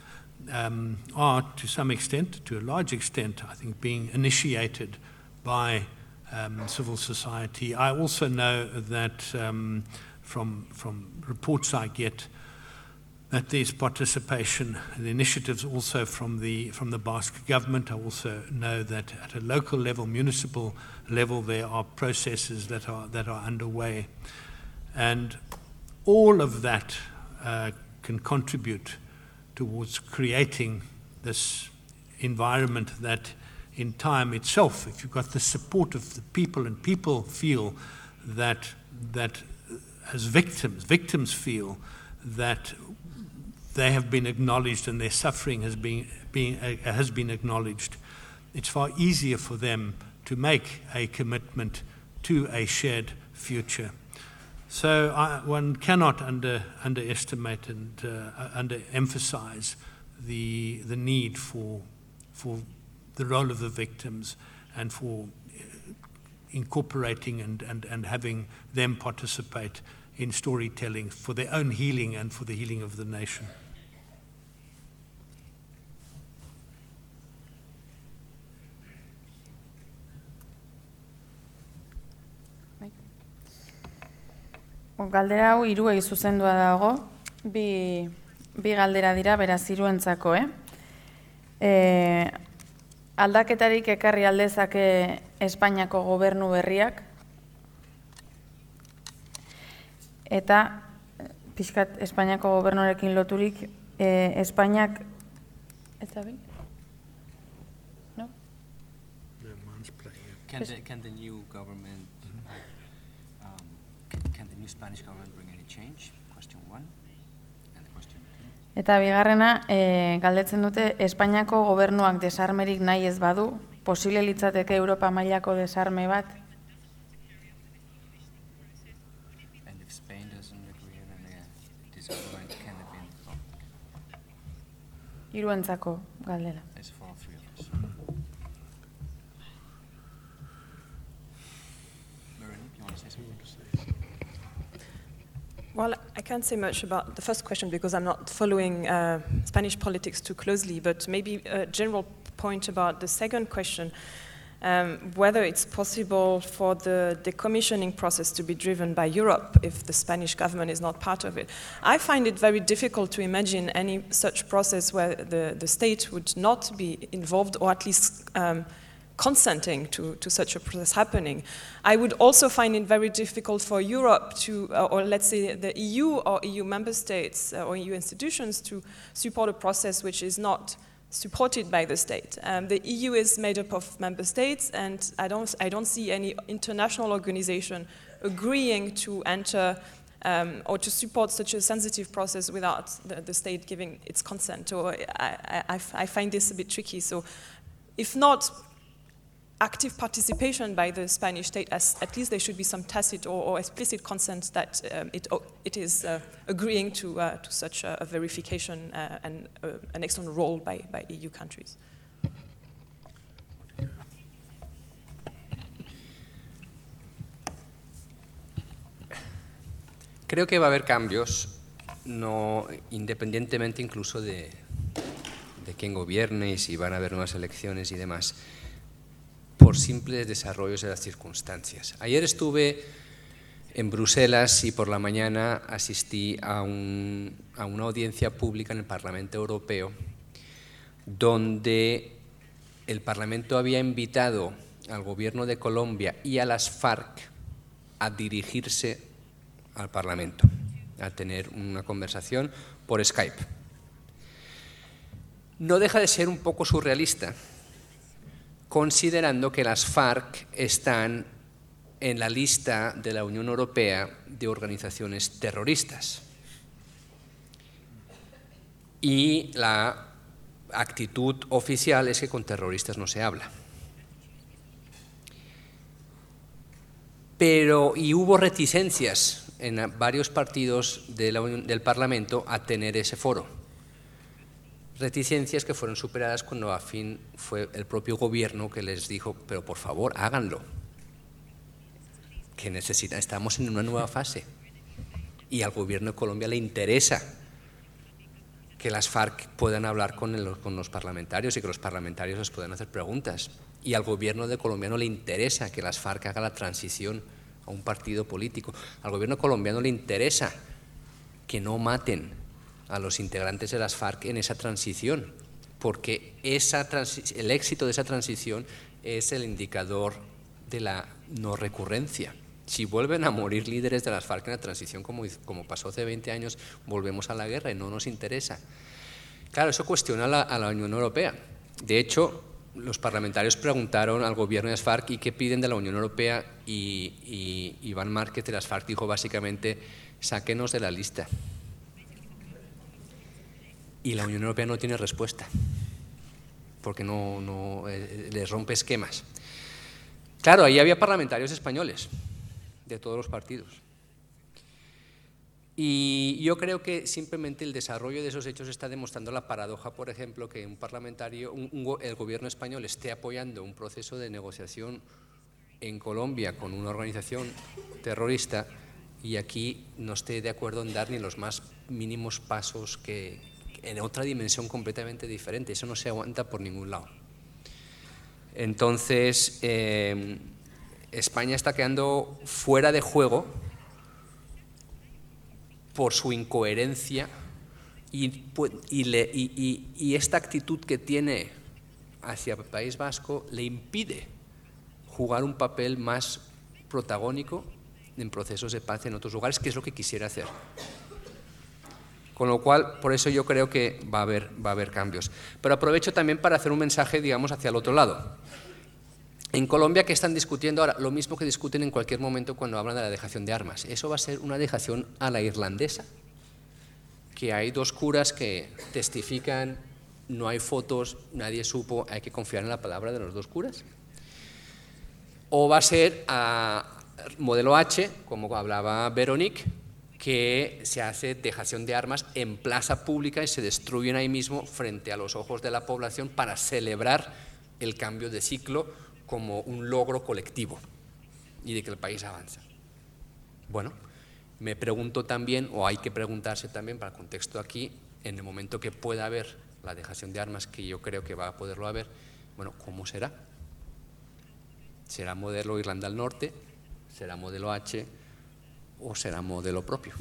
um, are to some extent, to a large extent, I think, being initiated by um, civil society. I also know that um, from from reports I get that there's participation, the initiatives also from the from the Basque government. I also know that at a local level, municipal level, there are processes that are that are underway, and all of that uh, can contribute towards creating this environment that, in time itself, if you've got the support of the people and people feel that that as victims, victims feel that they have been acknowledged and their suffering has been, uh, has been acknowledged, it's far easier for them to make a commitment to a shared future. So I, one cannot under, underestimate and uh, underemphasize the, the need for, for the role of the victims and for uh, incorporating and, and, and having them participate in storytelling for their own healing and for the healing of the nation. Galdera hau hiruei zuzendua dago, bi, bi galdera dira beraz hiruentzako, eh? E, aldaketarik ekarri aldezake Espainiako gobernu berriak, eta pixkat Espainiako gobernuarekin loturik, eh, Espainiak, ez da bin? No? Can the, can the new government, um, can, can the new Spanish government bring any change? Question one. And question two. Eta bigarrena, e, galdetzen dute, Espainiako gobernuak desarmerik nahi ez badu, posible litzateke Europa mailako desarme bat? And if Spain doesn't agree on a disagreement, can it be invoked? Hiruentzako galdera. Well, I can't say much about the first question because I'm not following uh, Spanish politics too closely, but maybe a general point about the second question. Um, whether it's possible for the decommissioning process to be driven by Europe if the Spanish government is not part of it. I find it very difficult to imagine any such process where the, the state would not be involved or at least um, consenting to, to such a process happening. I would also find it very difficult for Europe to, uh, or let's say the EU or EU member states uh, or EU institutions to support a process which is not supported by the state. Um, the EU is made up of member states, and I don't, I don't see any international organization agreeing to enter um, or to support such a sensitive process without the, the state giving its consent. I, I, I, I find this a bit tricky. So if not active participation by the Spanish state, as at least there should be some tacit or, or explicit consent that um, it, oh, it is uh, agreeing to, uh, to such a, a verification uh, and uh, an external role by, by EU countries. Creo que va a haber cambios, no, independientemente incluso de, de quién gobierne y si van a haber nuevas elecciones y demás, por simples desarrollos de las circunstancias. Ayer estuve en Bruselas y por la mañana asistí a, un, a una audiencia pública en el Parlamento Europeo donde el Parlamento había invitado al gobierno de Colombia y a las FARC a dirigirse al Parlamento, a tener una conversación por Skype. No deja de ser un poco surrealista, considerando que las FARC están en la lista de la Unión Europea de organizaciones terroristas. Y la actitud oficial es que con terroristas no se habla. Pero, y hubo reticencias en varios partidos del Parlamento a tener ese foro. Reticencias que fueron superadas cuando a fin fue el propio gobierno que les dijo, pero por favor, háganlo, que necesita, estamos en una nueva fase. Y al gobierno de Colombia le interesa que las FARC puedan hablar con, con, los parlamentarios y que los parlamentarios les puedan hacer preguntas. Y al gobierno de colombiano le interesa que las FARC haga la transición a un partido político. Al gobierno colombiano le interesa que no maten a los integrantes de las FARC en esa transición, porque el éxito de esa transición es el indicador de la no recurrencia. Si vuelven a morir líderes de las FARC en la transición, como, pasó hace 20 años, volvemos a la guerra y no nos interesa. Claro, eso cuestiona a la, a la Unión Europea. De hecho, los parlamentarios preguntaron al gobierno de las FARC y qué piden de la Unión Europea y, y Iván Márquez de las FARC dijo básicamente, sáquenos de la lista. Y la Unión Europea no tiene respuesta, porque no, no eh, les rompe esquemas. Claro, ahí había parlamentarios españoles de todos los partidos. Y yo creo que simplemente el desarrollo de esos hechos está demostrando la paradoja, por ejemplo, que un parlamentario, un, un, el gobierno español esté apoyando un proceso de negociación en Colombia con una organización terrorista y aquí no esté de acuerdo en dar ni los más mínimos pasos que en otra dimensión completamente diferente. Eso no se aguanta por ningún lado. Entonces, eh, España está quedando fuera de juego por su incoherencia le, y, y, esta actitud que tiene hacia el País Vasco le impide jugar un papel más protagónico en procesos de paz en otros lugares, que es lo que quisiera hacer. Con lo cual, por eso yo creo que va a haber, va a haber cambios. Pero aprovecho también para hacer un mensaje, digamos, hacia el otro lado. En Colombia, ¿qué están discutiendo ahora? Lo mismo que discuten en cualquier momento cuando hablan de la dejación de armas. Eso va a ser una dejación a la irlandesa, que hay dos curas que testifican, no hay fotos, nadie supo, hay que confiar en la palabra de los dos curas. O va a ser a modelo H, como hablaba Veronique, que se hace dejación de armas en plaza pública y se destruyen ahí mismo frente a los ojos de la población para celebrar el cambio de ciclo como un logro colectivo y de que el país avanza. Bueno, me pregunto también, o hay que preguntarse también para el contexto aquí, en el momento que pueda haber la dejación de armas, que yo creo que va a poderlo haber, bueno, ¿cómo será? ¿Será modelo Irlanda del Norte? ¿Será modelo H? O será modelo propio.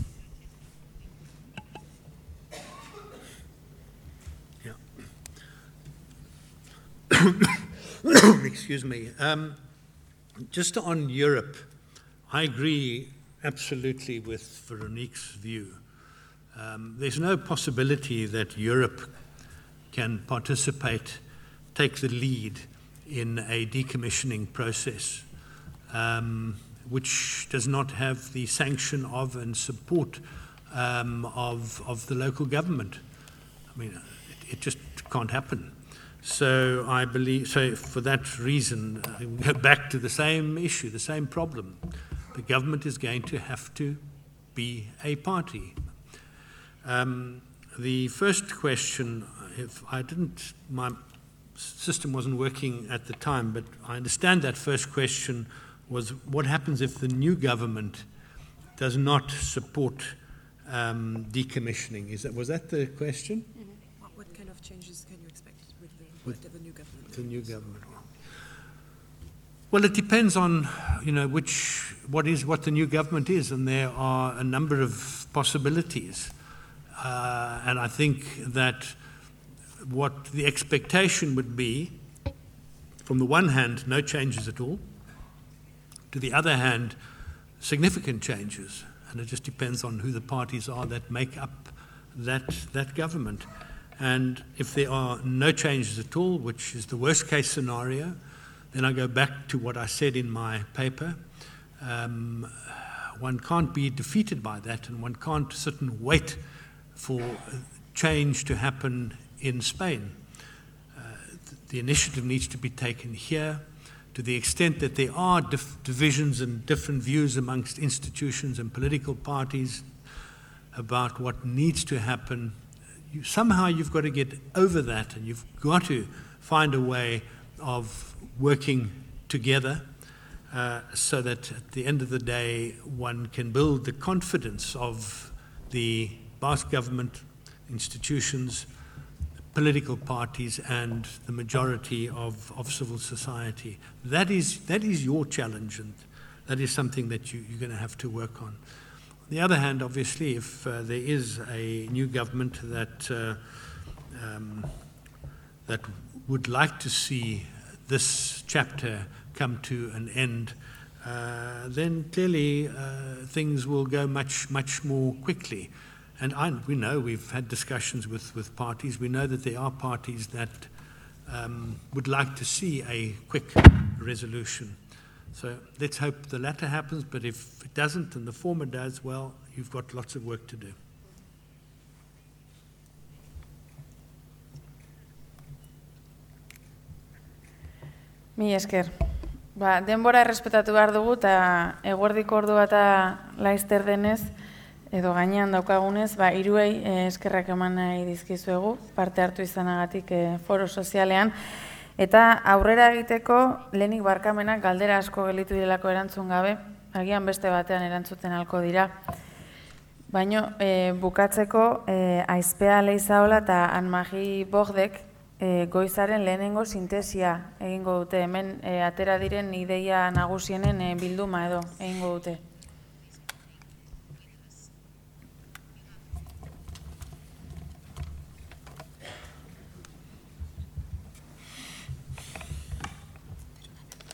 [coughs] Excuse me. Um, just on Europe, I agree absolutely with Véronique's view. Um, there's no possibility that Europe can participate, take the lead in a decommissioning process. Um, which does not have the sanction of and support um, of, of the local government. I mean, it, it, just can't happen. So I believe, so for that reason, I go [laughs] back to the same issue, the same problem. The government is going to have to be a party. Um, the first question, if I didn't, my system wasn't working at the time, but I understand that first question was what happens if the new government does not support um, decommissioning? Is that, was that the question? Mm-hmm. What, what, kind of changes can you expect with the, with the new government? The new government. Well, it depends on, you know, which what is what the new government is, and there are a number of possibilities. Uh, and I think that what the expectation would be, from the one hand, no changes at all. To the other hand, significant changes, and it just depends on who the parties are that make up that, that government. And if there are no changes at all, which is the worst case scenario, then I go back to what I said in my paper. Um, one can't be defeated by that, and one can't sit and wait for change to happen in Spain. Uh, the initiative needs to be taken here to the extent that there are dif- divisions and different views amongst institutions and political parties about what needs to happen, you, somehow you've got to get over that and you've got to find a way of working together uh, so that at the end of the day one can build the confidence of the Basque government, institutions, political parties and the majority of, of civil society. That is, that is your challenge, and that is something that you, you're going to have to work on. On the other hand, obviously, if uh, there is a new government that, uh, um, that would like to see this chapter come to an end, uh, then clearly uh, things will go much, much more quickly. And I, we know we've had discussions with, with parties. We know that there are parties that um, would like to see a quick resolution. So let's hope the latter happens, but if it doesn't and the former does, well, you've got lots of work to do. Mi esker. Ba, denbora errespetatu behar dugu eta eguerdiko ordu eta laizter denez, edo gainean daukagunez, ba, iruei eh, eskerrak eman nahi dizkizuegu, parte hartu izanagatik eh, foro sozialean. Eta aurrera egiteko, lehenik barkamenak galdera asko gelitu direlako erantzun gabe, agian beste batean erantzuten halko dira. Baina eh, bukatzeko, eh, aizpea lehizaola eta anmagi bogdek eh, goizaren lehenengo sintesia egingo dute. Hemen eh, atera diren ideia nagusienen eh, bilduma edo egingo dute.